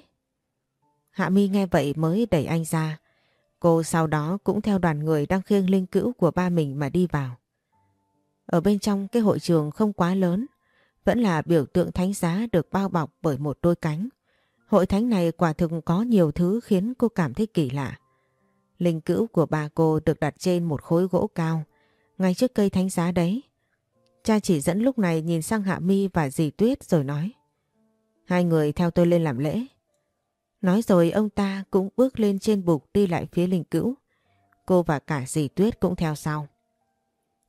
Hạ Mi nghe vậy mới đẩy anh ra. Cô sau đó cũng theo đoàn người đang khiêng Linh Cữu của ba mình mà đi vào. Ở bên trong cái hội trường không quá lớn, vẫn là biểu tượng thánh giá được bao bọc bởi một đôi cánh. Hội thánh này quả thực có nhiều thứ khiến cô cảm thấy kỳ lạ. Linh cữu của bà cô được đặt trên một khối gỗ cao, ngay trước cây thánh giá đấy. Cha chỉ dẫn lúc này nhìn sang Hạ Mi và dì Tuyết rồi nói. Hai người theo tôi lên làm lễ. Nói rồi ông ta cũng bước lên trên bục đi lại phía linh cữu. Cô và cả dì Tuyết cũng theo sau.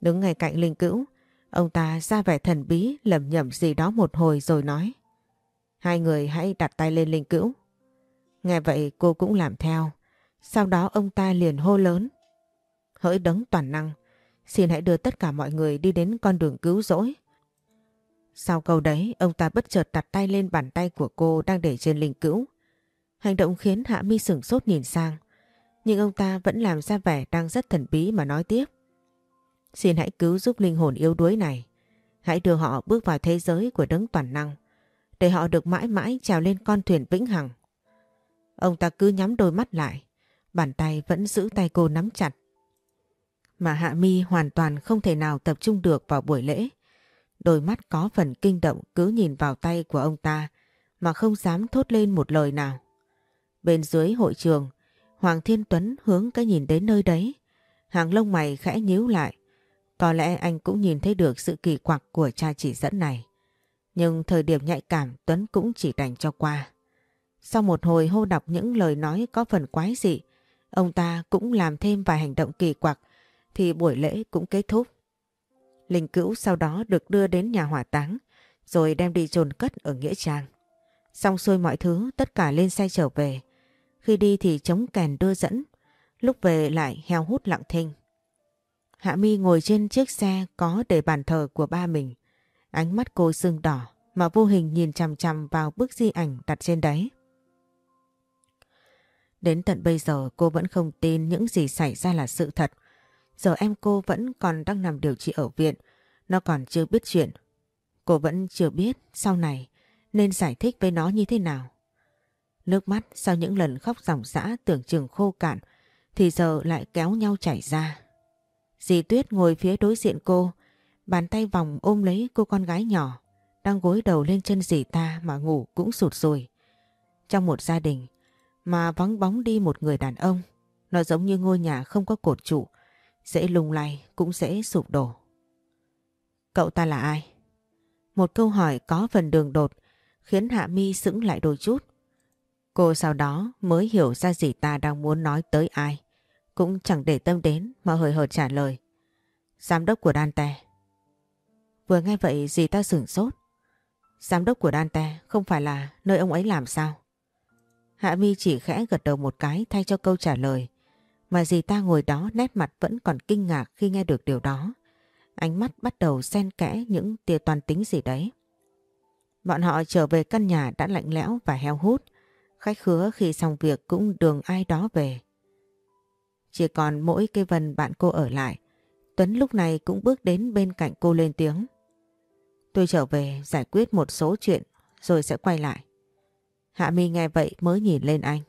Đứng ngay cạnh linh cữu, ông ta ra vẻ thần bí lầm nhầm gì đó một hồi rồi nói. Hai người hãy đặt tay lên linh cữu. Nghe vậy cô cũng làm theo. Sau đó ông ta liền hô lớn. Hỡi đấng toàn năng, xin hãy đưa tất cả mọi người đi đến con đường cứu rỗi. Sau câu đấy, ông ta bất chợt đặt tay lên bàn tay của cô đang để trên linh cữu. Hành động khiến Hạ Mi sửng sốt nhìn sang. Nhưng ông ta vẫn làm ra vẻ đang rất thần bí mà nói tiếp. Xin hãy cứu giúp linh hồn yếu đuối này. Hãy đưa họ bước vào thế giới của đấng toàn năng. Để họ được mãi mãi trèo lên con thuyền vĩnh hằng. Ông ta cứ nhắm đôi mắt lại. Bàn tay vẫn giữ tay cô nắm chặt. Mà Hạ Mi hoàn toàn không thể nào tập trung được vào buổi lễ. Đôi mắt có phần kinh động cứ nhìn vào tay của ông ta mà không dám thốt lên một lời nào. Bên dưới hội trường, Hoàng Thiên Tuấn hướng cái nhìn đến nơi đấy. Hàng lông mày khẽ nhíu lại. Có lẽ anh cũng nhìn thấy được sự kỳ quặc của cha chỉ dẫn này. Nhưng thời điểm nhạy cảm Tuấn cũng chỉ đành cho qua. Sau một hồi hô đọc những lời nói có phần quái dị, ông ta cũng làm thêm vài hành động kỳ quặc thì buổi lễ cũng kết thúc. Linh cữu sau đó được đưa đến nhà hỏa táng rồi đem đi chôn cất ở Nghĩa Trang. Xong xuôi mọi thứ tất cả lên xe trở về. Khi đi thì chống kèn đưa dẫn, lúc về lại heo hút lặng thinh. Hạ Mi ngồi trên chiếc xe có để bàn thờ của ba mình. Ánh mắt cô sưng đỏ mà vô hình nhìn chằm chằm vào bức di ảnh đặt trên đấy. Đến tận bây giờ cô vẫn không tin những gì xảy ra là sự thật. Giờ em cô vẫn còn đang nằm điều trị ở viện. Nó còn chưa biết chuyện. Cô vẫn chưa biết sau này nên giải thích với nó như thế nào. Nước mắt sau những lần khóc dòng dã tưởng chừng khô cạn thì giờ lại kéo nhau chảy ra. Dì Tuyết ngồi phía đối diện cô, bàn tay vòng ôm lấy cô con gái nhỏ, đang gối đầu lên chân dì ta mà ngủ cũng sụt rồi. Trong một gia đình mà vắng bóng đi một người đàn ông, nó giống như ngôi nhà không có cột trụ, dễ lung lay cũng dễ sụp đổ. Cậu ta là ai? Một câu hỏi có phần đường đột khiến Hạ Mi sững lại đôi chút. Cô sau đó mới hiểu ra gì ta đang muốn nói tới ai. Cũng chẳng để tâm đến mà hời hợt trả lời. Giám đốc của Dante. Vừa nghe vậy dì ta sửng sốt. Giám đốc của Dante không phải là nơi ông ấy làm sao? Hạ Mi chỉ khẽ gật đầu một cái thay cho câu trả lời. Mà dì ta ngồi đó nét mặt vẫn còn kinh ngạc khi nghe được điều đó. Ánh mắt bắt đầu xen kẽ những tia toàn tính gì đấy. Bọn họ trở về căn nhà đã lạnh lẽo và heo hút. Khách khứa khi xong việc cũng đường ai đó về. Chỉ còn mỗi cây vần bạn cô ở lại. Tuấn lúc này cũng bước đến bên cạnh cô lên tiếng. Tôi trở về giải quyết một số chuyện, rồi sẽ quay lại. Hạ Mi nghe vậy mới nhìn lên anh.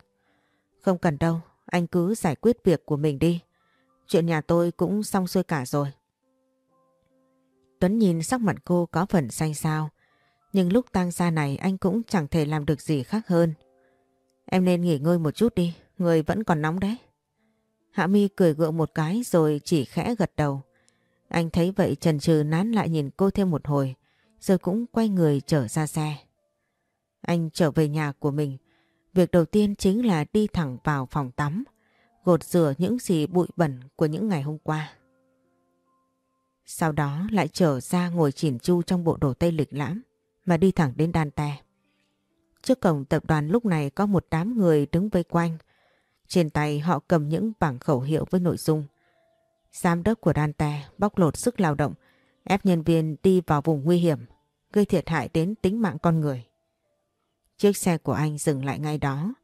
Không cần đâu, anh cứ giải quyết việc của mình đi. Chuyện nhà tôi cũng xong xuôi cả rồi. Tuấn nhìn sắc mặt cô có phần xanh xao. Nhưng lúc tang xa này anh cũng chẳng thể làm được gì khác hơn. Em nên nghỉ ngơi một chút đi, người vẫn còn nóng đấy. Hạ mi cười gượng một cái rồi chỉ khẽ gật đầu. Anh thấy vậy trần trừ nán lại nhìn cô thêm một hồi, rồi cũng quay người trở ra xe. Anh trở về nhà của mình. Việc đầu tiên chính là đi thẳng vào phòng tắm, gột rửa những gì bụi bẩn của những ngày hôm qua. Sau đó lại trở ra ngồi chỉn chu trong bộ đồ tây lịch lãm mà đi thẳng đến đan tè. Trước cổng tập đoàn lúc này có một đám người đứng vây quanh. Trên tay họ cầm những bảng khẩu hiệu với nội dung. Giám đốc của đan tè bóc lột sức lao động, ép nhân viên đi vào vùng nguy hiểm, gây thiệt hại đến tính mạng con người. Chiếc xe của anh dừng lại ngay đó.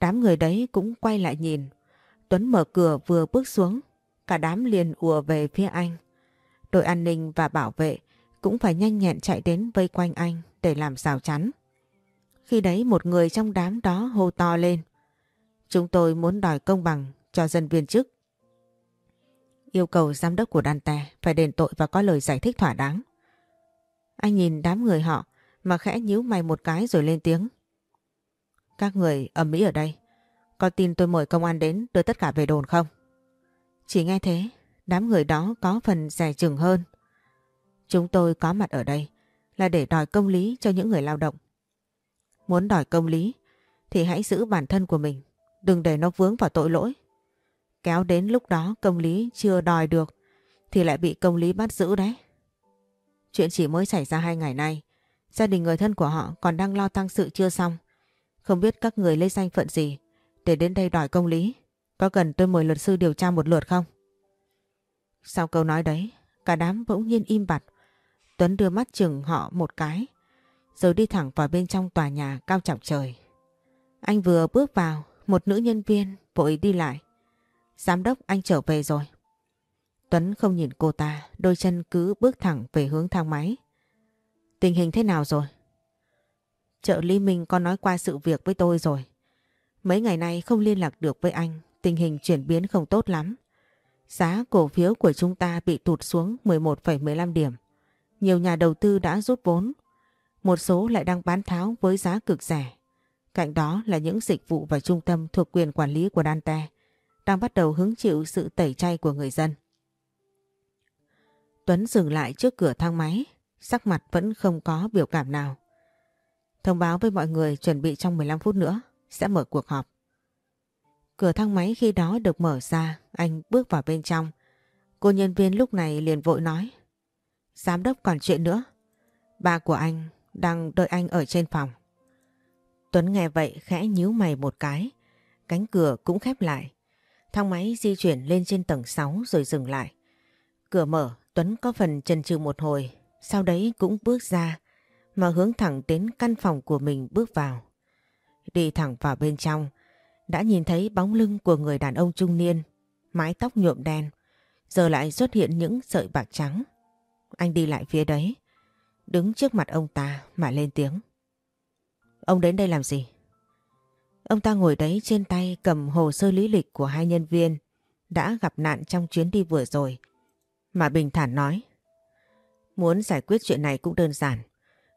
Đám người đấy cũng quay lại nhìn. Tuấn mở cửa vừa bước xuống. Cả đám liền ùa về phía anh. Đội an ninh và bảo vệ cũng phải nhanh nhẹn chạy đến vây quanh anh để làm rào chắn. Khi đấy một người trong đám đó hô to lên. Chúng tôi muốn đòi công bằng cho dân viên chức. Yêu cầu giám đốc của Dante phải đền tội và có lời giải thích thỏa đáng. Anh nhìn đám người họ mà khẽ nhíu mày một cái rồi lên tiếng. Các người ầm mỹ ở đây. Có tin tôi mời công an đến đưa tất cả về đồn không? Chỉ nghe thế, đám người đó có phần rẻ chừng hơn. Chúng tôi có mặt ở đây là để đòi công lý cho những người lao động. Muốn đòi công lý thì hãy giữ bản thân của mình, đừng để nó vướng vào tội lỗi. Kéo đến lúc đó công lý chưa đòi được thì lại bị công lý bắt giữ đấy. Chuyện chỉ mới xảy ra hai ngày nay, gia đình người thân của họ còn đang lo tăng sự chưa xong. Không biết các người lấy danh phận gì để đến đây đòi công lý. Có cần tôi mời luật sư điều tra một lượt không? Sau câu nói đấy, cả đám bỗng nhiên im bặt. Tuấn đưa mắt chừng họ một cái, rồi đi thẳng vào bên trong tòa nhà cao chọc trời. Anh vừa bước vào, một nữ nhân viên vội đi lại. Giám đốc anh trở về rồi. Tuấn không nhìn cô ta, đôi chân cứ bước thẳng về hướng thang máy. Tình hình thế nào rồi? Trợ lý Minh có nói qua sự việc với tôi rồi. Mấy ngày nay không liên lạc được với anh, tình hình chuyển biến không tốt lắm. Giá cổ phiếu của chúng ta bị tụt xuống 11,15 điểm. Nhiều nhà đầu tư đã rút vốn. Một số lại đang bán tháo với giá cực rẻ. Cạnh đó là những dịch vụ và trung tâm thuộc quyền quản lý của Dante đang bắt đầu hứng chịu sự tẩy chay của người dân. Tuấn dừng lại trước cửa thang máy, sắc mặt vẫn không có biểu cảm nào. Thông báo với mọi người chuẩn bị trong 15 phút nữa sẽ mở cuộc họp. Cửa thang máy khi đó được mở ra, anh bước vào bên trong. Cô nhân viên lúc này liền vội nói. Giám đốc còn chuyện nữa. Ba của anh đang đợi anh ở trên phòng. Tuấn nghe vậy khẽ nhíu mày một cái. Cánh cửa cũng khép lại. Thang máy di chuyển lên trên tầng 6 rồi dừng lại. Cửa mở, Tuấn có phần chần chừ một hồi, sau đấy cũng bước ra, mà hướng thẳng đến căn phòng của mình bước vào. Đi thẳng vào bên trong, đã nhìn thấy bóng lưng của người đàn ông trung niên, mái tóc nhuộm đen, giờ lại xuất hiện những sợi bạc trắng. anh đi lại phía đấy. Đứng trước mặt ông ta mà lên tiếng. Ông đến đây làm gì? Ông ta ngồi đấy trên tay cầm hồ sơ lý lịch của hai nhân viên đã gặp nạn trong chuyến đi vừa rồi. Mà bình thản nói. Muốn giải quyết chuyện này cũng đơn giản.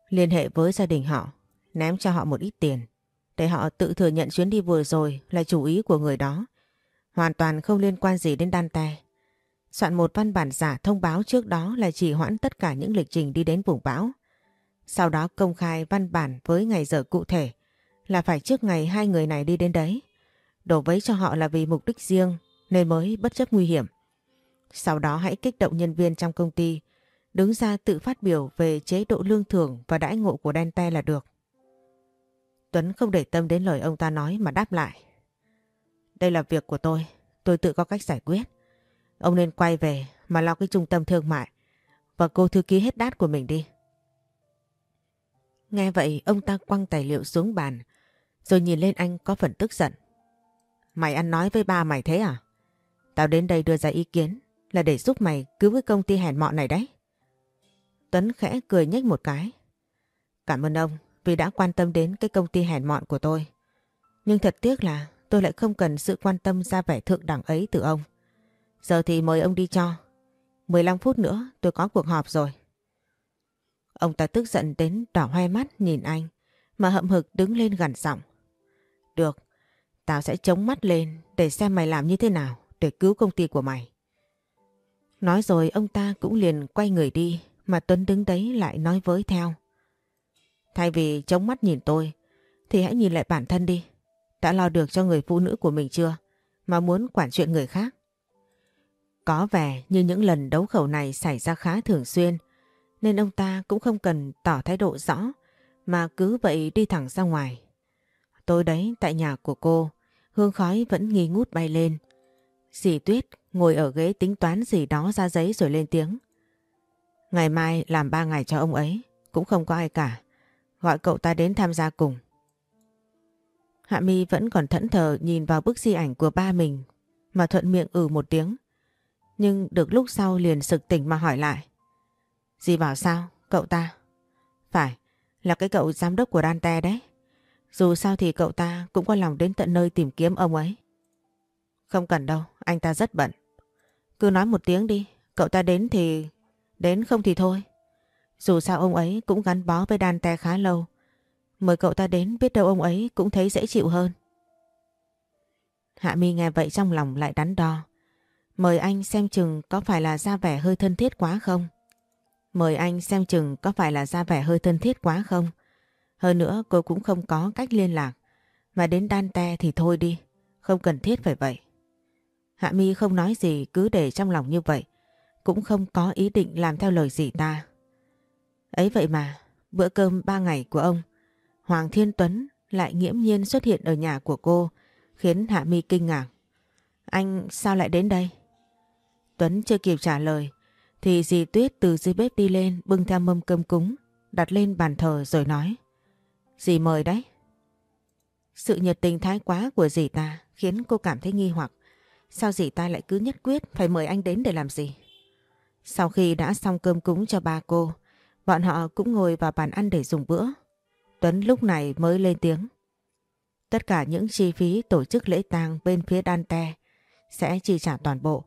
Liên hệ với gia đình họ, ném cho họ một ít tiền. Để họ tự thừa nhận chuyến đi vừa rồi là chủ ý của người đó. Hoàn toàn không liên quan gì đến Dante. Soạn một văn bản giả thông báo trước đó là chỉ hoãn tất cả những lịch trình đi đến vùng bão. Sau đó công khai văn bản với ngày giờ cụ thể là phải trước ngày hai người này đi đến đấy. Đổ vấy cho họ là vì mục đích riêng nên mới bất chấp nguy hiểm. Sau đó hãy kích động nhân viên trong công ty đứng ra tự phát biểu về chế độ lương thưởng và đãi ngộ của Dante là được. Tuấn không để tâm đến lời ông ta nói mà đáp lại. Đây là việc của tôi, tôi tự có cách giải quyết. Ông nên quay về mà lo cái trung tâm thương mại và cô thư ký hết đát của mình đi. Nghe vậy ông ta quăng tài liệu xuống bàn rồi nhìn lên anh có phần tức giận. Mày ăn nói với ba mày thế à? Tao đến đây đưa ra ý kiến là để giúp mày cứu cái công ty hèn mọn này đấy. Tuấn khẽ cười nhếch một cái. Cảm ơn ông vì đã quan tâm đến cái công ty hèn mọn của tôi. Nhưng thật tiếc là tôi lại không cần sự quan tâm ra vẻ thượng đẳng ấy từ ông. Giờ thì mời ông đi cho. 15 phút nữa tôi có cuộc họp rồi. Ông ta tức giận đến đỏ hoe mắt nhìn anh mà hậm hực đứng lên gần giọng. Được, tao sẽ chống mắt lên để xem mày làm như thế nào để cứu công ty của mày. Nói rồi ông ta cũng liền quay người đi mà Tuấn đứng đấy lại nói với theo. Thay vì chống mắt nhìn tôi, thì hãy nhìn lại bản thân đi. Đã lo được cho người phụ nữ của mình chưa mà muốn quản chuyện người khác. Có vẻ như những lần đấu khẩu này xảy ra khá thường xuyên, nên ông ta cũng không cần tỏ thái độ rõ, mà cứ vậy đi thẳng ra ngoài. Tối đấy, tại nhà của cô, hương khói vẫn nghi ngút bay lên. Dì Tuyết ngồi ở ghế tính toán gì đó ra giấy rồi lên tiếng. Ngày mai làm ba ngày cho ông ấy cũng không có ai cả. Gọi cậu ta đến tham gia cùng. Hạ Mi vẫn còn thẫn thờ nhìn vào bức di ảnh của ba mình mà thuận miệng ừ một tiếng. Nhưng được lúc sau liền sực tỉnh mà hỏi lại. Dì bảo sao? Cậu ta? Phải, là cái cậu giám đốc của Dante đấy. Dù sao thì cậu ta cũng có lòng đến tận nơi tìm kiếm ông ấy. Không cần đâu, anh ta rất bận. Cứ nói một tiếng đi, cậu ta đến thì... Đến không thì thôi. Dù sao ông ấy cũng gắn bó với đàn tè khá lâu. Mời cậu ta đến biết đâu ông ấy cũng thấy dễ chịu hơn. Hạ Mi nghe vậy trong lòng lại đắn đo. Mời anh xem chừng có phải là ra vẻ hơi thân thiết quá không? Mời anh xem chừng có phải là ra vẻ hơi thân thiết quá không? Hơn nữa, cô cũng không có cách liên lạc. Mà đến Dante thì thôi đi. Không cần thiết phải vậy. Hạ Mi không nói gì, cứ để trong lòng như vậy. Cũng không có ý định làm theo lời gì ta. Ấy vậy mà, bữa cơm ba ngày của ông, Hoàng Thiên Tuấn lại nghiễm nhiên xuất hiện ở nhà của cô, khiến Hạ Mi kinh ngạc. Anh sao lại đến đây? Tuấn chưa kịp trả lời, thì dì Tuyết từ dưới bếp đi lên bưng theo mâm cơm cúng, đặt lên bàn thờ rồi nói. Dì mời đấy. Sự nhiệt tình thái quá của dì ta khiến cô cảm thấy nghi hoặc. Sao dì ta lại cứ nhất quyết phải mời anh đến để làm gì? Sau khi đã xong cơm cúng cho ba cô, bọn họ cũng ngồi vào bàn ăn để dùng bữa. Tuấn lúc này mới lên tiếng. Tất cả những chi phí tổ chức lễ tang bên phía Dante sẽ chi trả toàn bộ.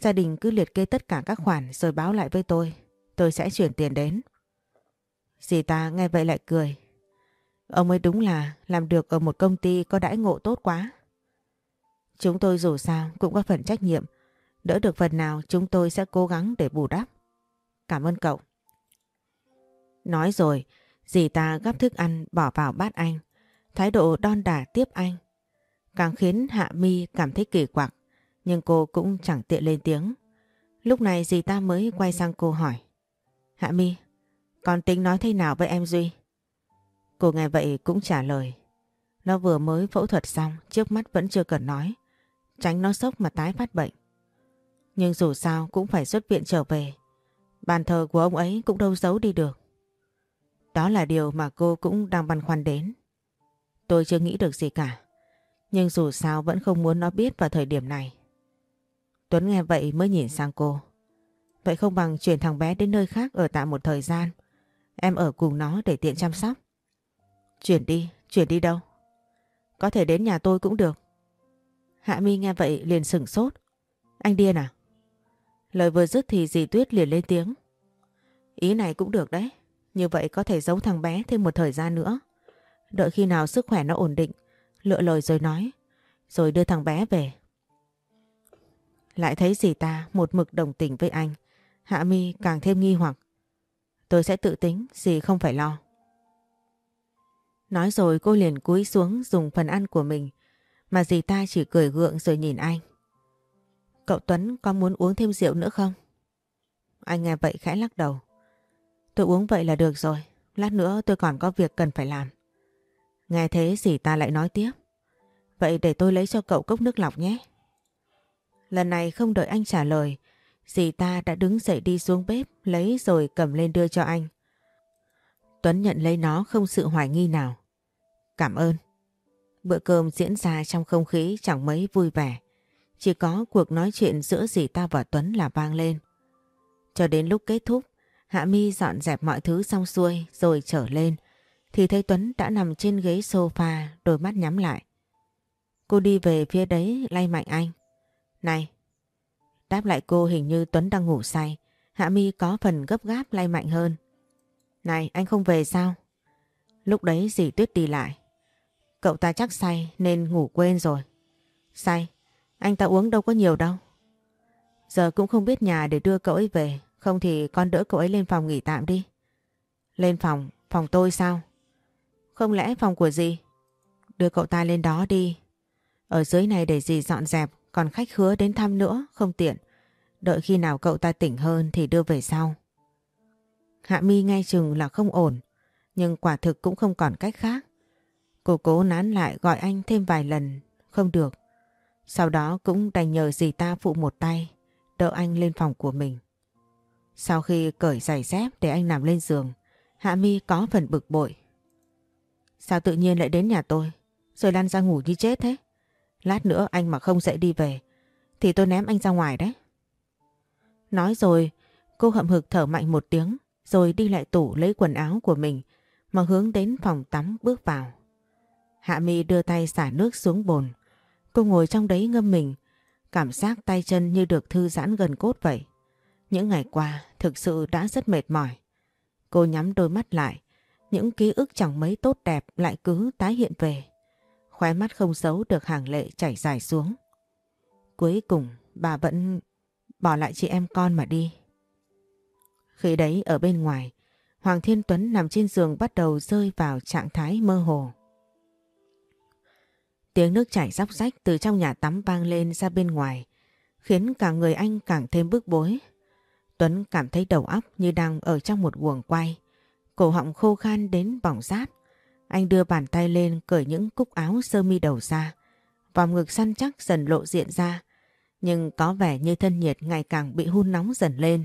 Gia đình cứ liệt kê tất cả các khoản rồi báo lại với tôi. Tôi sẽ chuyển tiền đến. Dì ta nghe vậy lại cười. Ông ấy đúng là làm được ở một công ty có đãi ngộ tốt quá. Chúng tôi dù sao cũng có phần trách nhiệm. Đỡ được phần nào chúng tôi sẽ cố gắng để bù đắp. Cảm ơn cậu. Nói rồi, dì ta gắp thức ăn bỏ vào bát anh. Thái độ đon đả tiếp anh. Càng khiến Hạ Mi cảm thấy kỳ quặc. Nhưng cô cũng chẳng tiện lên tiếng. Lúc này dì ta mới quay sang cô hỏi. Hạ Mi, con tính nói thế nào với em Duy? Cô nghe vậy cũng trả lời. Nó vừa mới phẫu thuật xong, trước mắt vẫn chưa cần nói. Tránh nó sốc mà tái phát bệnh. Nhưng dù sao cũng phải xuất viện trở về. Bàn thờ của ông ấy cũng đâu giấu đi được. Đó là điều mà cô cũng đang băn khoăn đến. Tôi chưa nghĩ được gì cả. Nhưng dù sao vẫn không muốn nó biết vào thời điểm này. Tuấn nghe vậy mới nhìn sang cô. Vậy không bằng chuyển thằng bé đến nơi khác ở tạm một thời gian. Em ở cùng nó để tiện chăm sóc. Chuyển đi, chuyển đi đâu? Có thể đến nhà tôi cũng được. Hạ Mi nghe vậy liền sửng sốt. Anh điên à? Lời vừa dứt thì dì Tuyết liền lên tiếng. Ý này cũng được đấy. Như vậy có thể giấu thằng bé thêm một thời gian nữa. Đợi khi nào sức khỏe nó ổn định, lựa lời rồi nói. Rồi đưa thằng bé về. Lại thấy dì ta một mực đồng tình với anh. Hạ Mi càng thêm nghi hoặc. Tôi sẽ tự tính, dì không phải lo. Nói rồi cô liền cúi xuống dùng phần ăn của mình mà dì ta chỉ cười gượng rồi nhìn anh. Cậu Tuấn có muốn uống thêm rượu nữa không? Anh nghe vậy khẽ lắc đầu. Tôi uống vậy là được rồi. Lát nữa tôi còn có việc cần phải làm. Nghe thế dì ta lại nói tiếp. Vậy để tôi lấy cho cậu cốc nước lọc nhé. Lần này không đợi anh trả lời, dì ta đã đứng dậy đi xuống bếp lấy rồi cầm lên đưa cho anh. Tuấn nhận lấy nó không sự hoài nghi nào. Cảm ơn. Bữa cơm diễn ra trong không khí chẳng mấy vui vẻ. Chỉ có cuộc nói chuyện giữa dì ta và Tuấn là vang lên. Cho đến lúc kết thúc, Hạ Mi dọn dẹp mọi thứ xong xuôi rồi trở lên, thì thấy Tuấn đã nằm trên ghế sofa, đôi mắt nhắm lại. Cô đi về phía đấy lay mạnh anh. Này! Đáp lại cô hình như Tuấn đang ngủ say, Hạ Mi có phần gấp gáp lay mạnh hơn. Này anh không về sao? Lúc đấy dì Tuyết đi lại. Cậu ta chắc say nên ngủ quên rồi. Say? Anh ta uống đâu có nhiều đâu. Giờ cũng không biết nhà để đưa cậu ấy về. Không thì con đỡ cậu ấy lên phòng nghỉ tạm đi. Lên phòng? Phòng tôi sao? Không lẽ phòng của gì? Đưa cậu ta lên đó đi. Ở dưới này để dì dọn dẹp. Còn khách khứa đến thăm nữa, không tiện. Đợi khi nào cậu ta tỉnh hơn thì đưa về sau. Hạ mi nghe chừng là không ổn. Nhưng quả thực cũng không còn cách khác. Cô cố nán lại gọi anh thêm vài lần. Không được. Sau đó cũng đành nhờ dì ta phụ một tay. Đỡ anh lên phòng của mình. Sau khi cởi giày dép để anh nằm lên giường. Hạ mi có phần bực bội. Sao tự nhiên lại đến nhà tôi? Rồi lăn ra ngủ như chết thế? Lát nữa anh mà không dậy đi về. Thì tôi ném anh ra ngoài đấy. Nói rồi, cô hậm hực thở mạnh một tiếng rồi đi lại tủ lấy quần áo của mình mà hướng đến phòng tắm bước vào. Hạ Mi đưa tay xả nước xuống bồn. Cô ngồi trong đấy ngâm mình, cảm giác tay chân như được thư giãn gần cốt vậy. Những ngày qua thực sự đã rất mệt mỏi. Cô nhắm đôi mắt lại, những ký ức chẳng mấy tốt đẹp lại cứ tái hiện về. Khóe mắt không giấu được hàng lệ chảy dài xuống. Cuối cùng bà vẫn bỏ lại chị em con mà đi. Khi đấy ở bên ngoài, Hoàng Thiên Tuấn nằm trên giường bắt đầu rơi vào trạng thái mơ hồ. Tiếng nước chảy róc rách từ trong nhà tắm vang lên ra bên ngoài, khiến cả người anh càng thêm bức bối. Tuấn cảm thấy đầu óc như đang ở trong một guồng quay, cổ họng khô khan đến bỏng rát. Anh đưa bàn tay lên cởi những cúc áo sơ mi đầu ra, vòng ngực săn chắc dần lộ diện ra, nhưng có vẻ như thân nhiệt ngày càng bị hun nóng dần lên,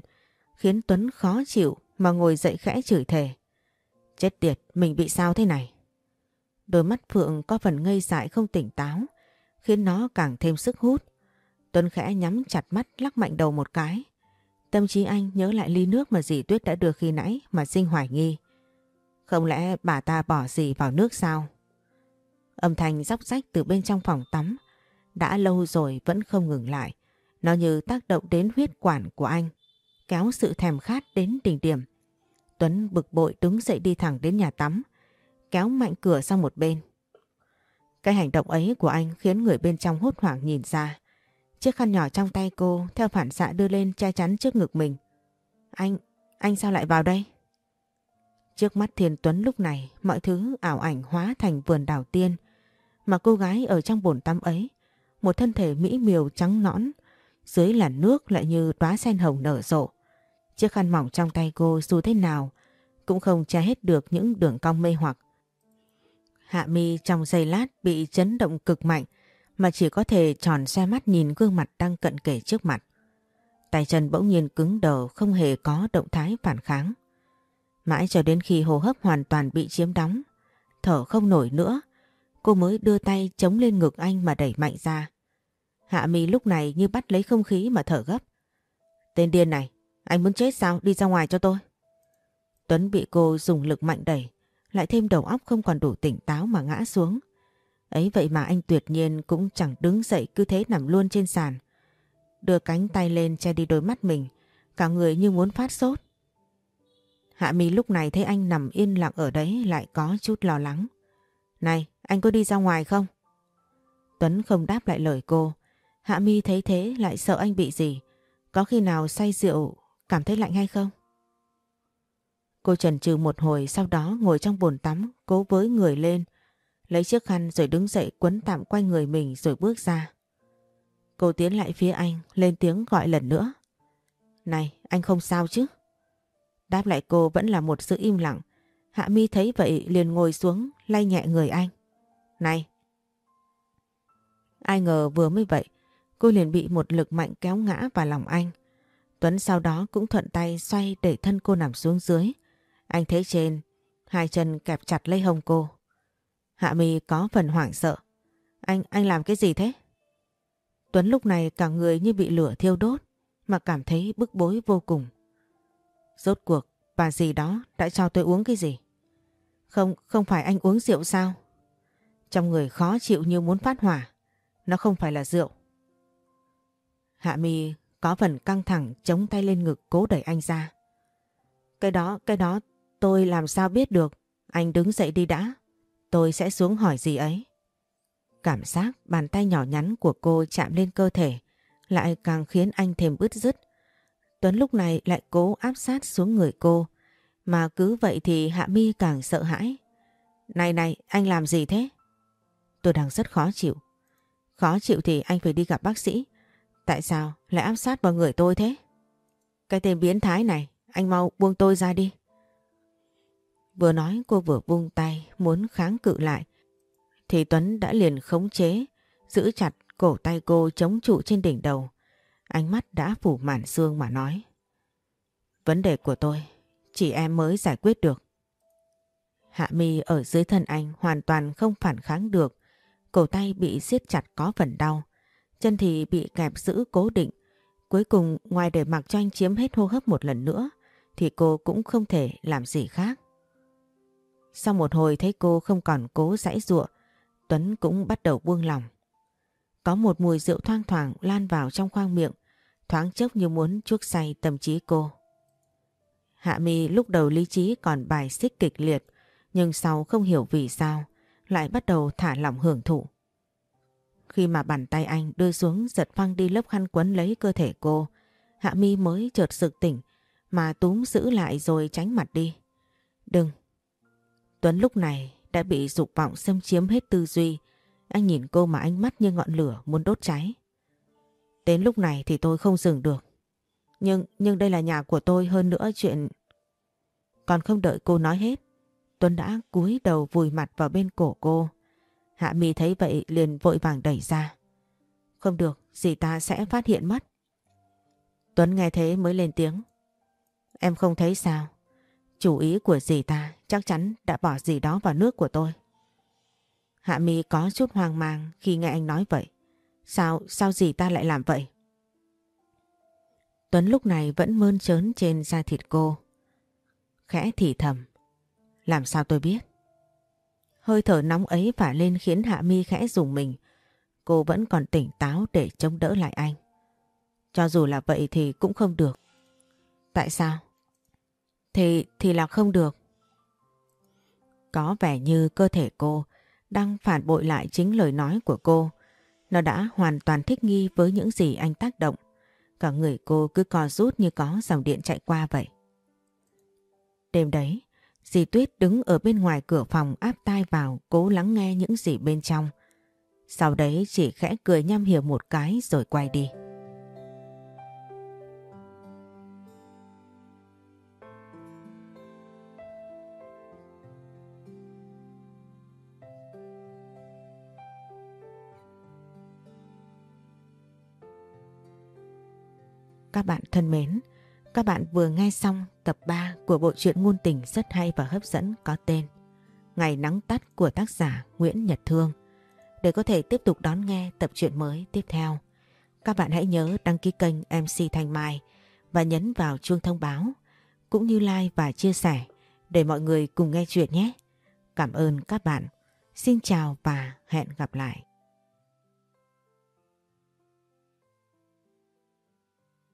khiến Tuấn khó chịu mà ngồi dậy khẽ chửi thề. Chết tiệt, mình bị sao thế này? Đôi mắt Phượng có phần ngây dại không tỉnh táo, khiến nó càng thêm sức hút. Tuấn khẽ nhắm chặt mắt lắc mạnh đầu một cái. Tâm trí anh nhớ lại ly nước mà dì Tuyết đã đưa khi nãy mà sinh hoài nghi. Không lẽ bà ta bỏ gì vào nước sao? Âm thanh róc rách từ bên trong phòng tắm đã lâu rồi vẫn không ngừng lại. Nó như tác động đến huyết quản của anh kéo sự thèm khát đến đỉnh điểm. Tuấn bực bội đứng dậy đi thẳng đến nhà tắm, kéo mạnh cửa sang một bên. Cái hành động ấy của anh khiến người bên trong hốt hoảng nhìn ra. Chiếc khăn nhỏ trong tay cô theo phản xạ đưa lên che chắn trước ngực mình. Anh, anh sao lại vào đây? Trước mắt Thiên Tuấn lúc này mọi thứ ảo ảnh hóa thành vườn đảo tiên mà cô gái ở trong bồn tắm ấy một thân thể mỹ miều trắng nõn dưới làn nước lại như đóa sen hồng nở rộ. Chiếc khăn mỏng trong tay cô dù thế nào cũng không che hết được những đường cong mê hoặc. Hạ mi trong giây lát bị chấn động cực mạnh mà chỉ có thể tròn xe mắt nhìn gương mặt đang cận kề trước mặt. Tay chân bỗng nhiên cứng đờ không hề có động thái phản kháng. Mãi cho đến khi hô hấp hoàn toàn bị chiếm đóng, thở không nổi nữa, cô mới đưa tay chống lên ngực anh mà đẩy mạnh ra. Hạ mi lúc này như bắt lấy không khí mà thở gấp. Tên điên này, Anh muốn chết sao? Đi ra ngoài cho tôi. Tuấn bị cô dùng lực mạnh đẩy, lại thêm đầu óc không còn đủ tỉnh táo mà ngã xuống. Ấy vậy mà anh tuyệt nhiên cũng chẳng đứng dậy cứ thế nằm luôn trên sàn. Đưa cánh tay lên che đi đôi mắt mình, cả người như muốn phát sốt. Hạ Mi lúc này thấy anh nằm yên lặng ở đấy lại có chút lo lắng. Này, anh có đi ra ngoài không? Tuấn không đáp lại lời cô. Hạ Mi thấy thế lại sợ anh bị gì. Có khi nào say rượu cảm thấy lạnh hay không? Cô chần chừ một hồi, sau đó ngồi trong bồn tắm, cố với người lên. Lấy chiếc khăn rồi đứng dậy quấn tạm quanh người mình rồi bước ra. Cô tiến lại phía anh, lên tiếng gọi lần nữa. Này, anh không sao chứ? Đáp lại cô vẫn là một sự im lặng. Hạ mi thấy vậy liền ngồi xuống, lay nhẹ người anh. Này! Ai ngờ vừa mới vậy, cô liền bị một lực mạnh kéo ngã vào lòng anh. Tuấn sau đó cũng thuận tay xoay để thân cô nằm xuống dưới. Anh thấy trên, hai chân kẹp chặt lấy hông cô. Hạ mi có phần hoảng sợ. Anh, anh làm cái gì thế? Tuấn lúc này cả người như bị lửa thiêu đốt mà cảm thấy bức bối vô cùng. Rốt cuộc, bà gì đó đã cho tôi uống cái gì? Không, không phải anh uống rượu sao? Trong người khó chịu như muốn phát hỏa. Nó không phải là rượu. Hạ mi có phần căng thẳng chống tay lên ngực cố đẩy anh ra. Cái đó, cái đó tôi làm sao biết được. Anh đứng dậy đi đã. Tôi sẽ xuống hỏi gì ấy. Cảm giác bàn tay nhỏ nhắn của cô chạm lên cơ thể lại càng khiến anh thêm bứt rứt. Tuấn lúc này lại cố áp sát xuống người cô. Mà cứ vậy thì Hạ Mi càng sợ hãi. Này này, anh làm gì thế? Tôi đang rất khó chịu. Khó chịu thì anh phải đi gặp bác sĩ. Tại sao lại áp sát vào người tôi thế? Cái tên biến thái này, anh mau buông tôi ra đi. Vừa nói cô vừa buông tay muốn kháng cự lại. Thì Tuấn đã liền khống chế, giữ chặt cổ tay cô chống trụ trên đỉnh đầu. Ánh mắt đã phủ màn xương mà nói. Vấn đề của tôi, chỉ em mới giải quyết được. Hạ mi ở dưới thân anh hoàn toàn không phản kháng được. Cổ tay bị siết chặt có phần đau. Chân thì bị kẹp giữ cố định. Cuối cùng ngoài để mặc cho anh chiếm hết hô hấp một lần nữa thì cô cũng không thể làm gì khác. Sau một hồi thấy cô không còn cố giãy giụa, Tuấn cũng bắt đầu buông lòng. Có một mùi rượu thoang thoảng lan vào trong khoang miệng, thoáng chốc như muốn chuốc say tâm trí cô. Hạ mi lúc đầu lý trí còn bài xích kịch liệt, nhưng sau không hiểu vì sao, lại bắt đầu thả lỏng hưởng thụ. Khi mà bàn tay anh đưa xuống giật phăng đi lớp khăn quấn lấy cơ thể cô, Hạ mi mới chợt sực tỉnh mà túm giữ lại rồi tránh mặt đi. Đừng, Tuấn lúc này đã bị dục vọng xâm chiếm hết tư duy. Anh nhìn cô mà ánh mắt như ngọn lửa muốn đốt cháy. Đến lúc này thì tôi không dừng được. Nhưng nhưng đây là nhà của tôi hơn nữa chuyện... Còn không đợi cô nói hết. Tuấn đã cúi đầu vùi mặt vào bên cổ cô. Hạ mi thấy vậy liền vội vàng đẩy ra. Không được, dì ta sẽ phát hiện mất. Tuấn nghe thế mới lên tiếng. Em không thấy sao? Chủ ý của dì ta chắc chắn đã bỏ gì đó vào nước của tôi. Hạ mi có chút hoang mang khi nghe anh nói vậy. Sao, sao dì ta lại làm vậy? Tuấn lúc này vẫn mơn trớn trên da thịt cô. Khẽ thì thầm. Làm sao tôi biết? Hơi thở nóng ấy phả lên khiến Hạ mi khẽ dùng mình. Cô vẫn còn tỉnh táo để chống đỡ lại anh. Cho dù là vậy thì cũng không được. Tại sao? Thì, thì là không được. Có vẻ như cơ thể cô đang phản bội lại chính lời nói của cô. Nó đã hoàn toàn thích nghi với những gì anh tác động. Cả người cô cứ co rút như có dòng điện chạy qua vậy. Đêm đấy, dì Tuyết đứng ở bên ngoài cửa phòng áp tai vào cố lắng nghe những gì bên trong. Sau đấy chỉ khẽ cười nhăm hiểu một cái rồi quay đi. Các bạn thân mến, các bạn vừa nghe xong tập 3 của bộ truyện ngôn tình rất hay và hấp dẫn có tên Ngày nắng tắt của tác giả Nguyễn Nhật Thương. Để có thể tiếp tục đón nghe tập truyện mới tiếp theo, các bạn hãy nhớ đăng ký kênh MC Thanh Mai và nhấn vào chuông thông báo cũng như like và chia sẻ để mọi người cùng nghe chuyện nhé. Cảm ơn các bạn. Xin chào và hẹn gặp lại.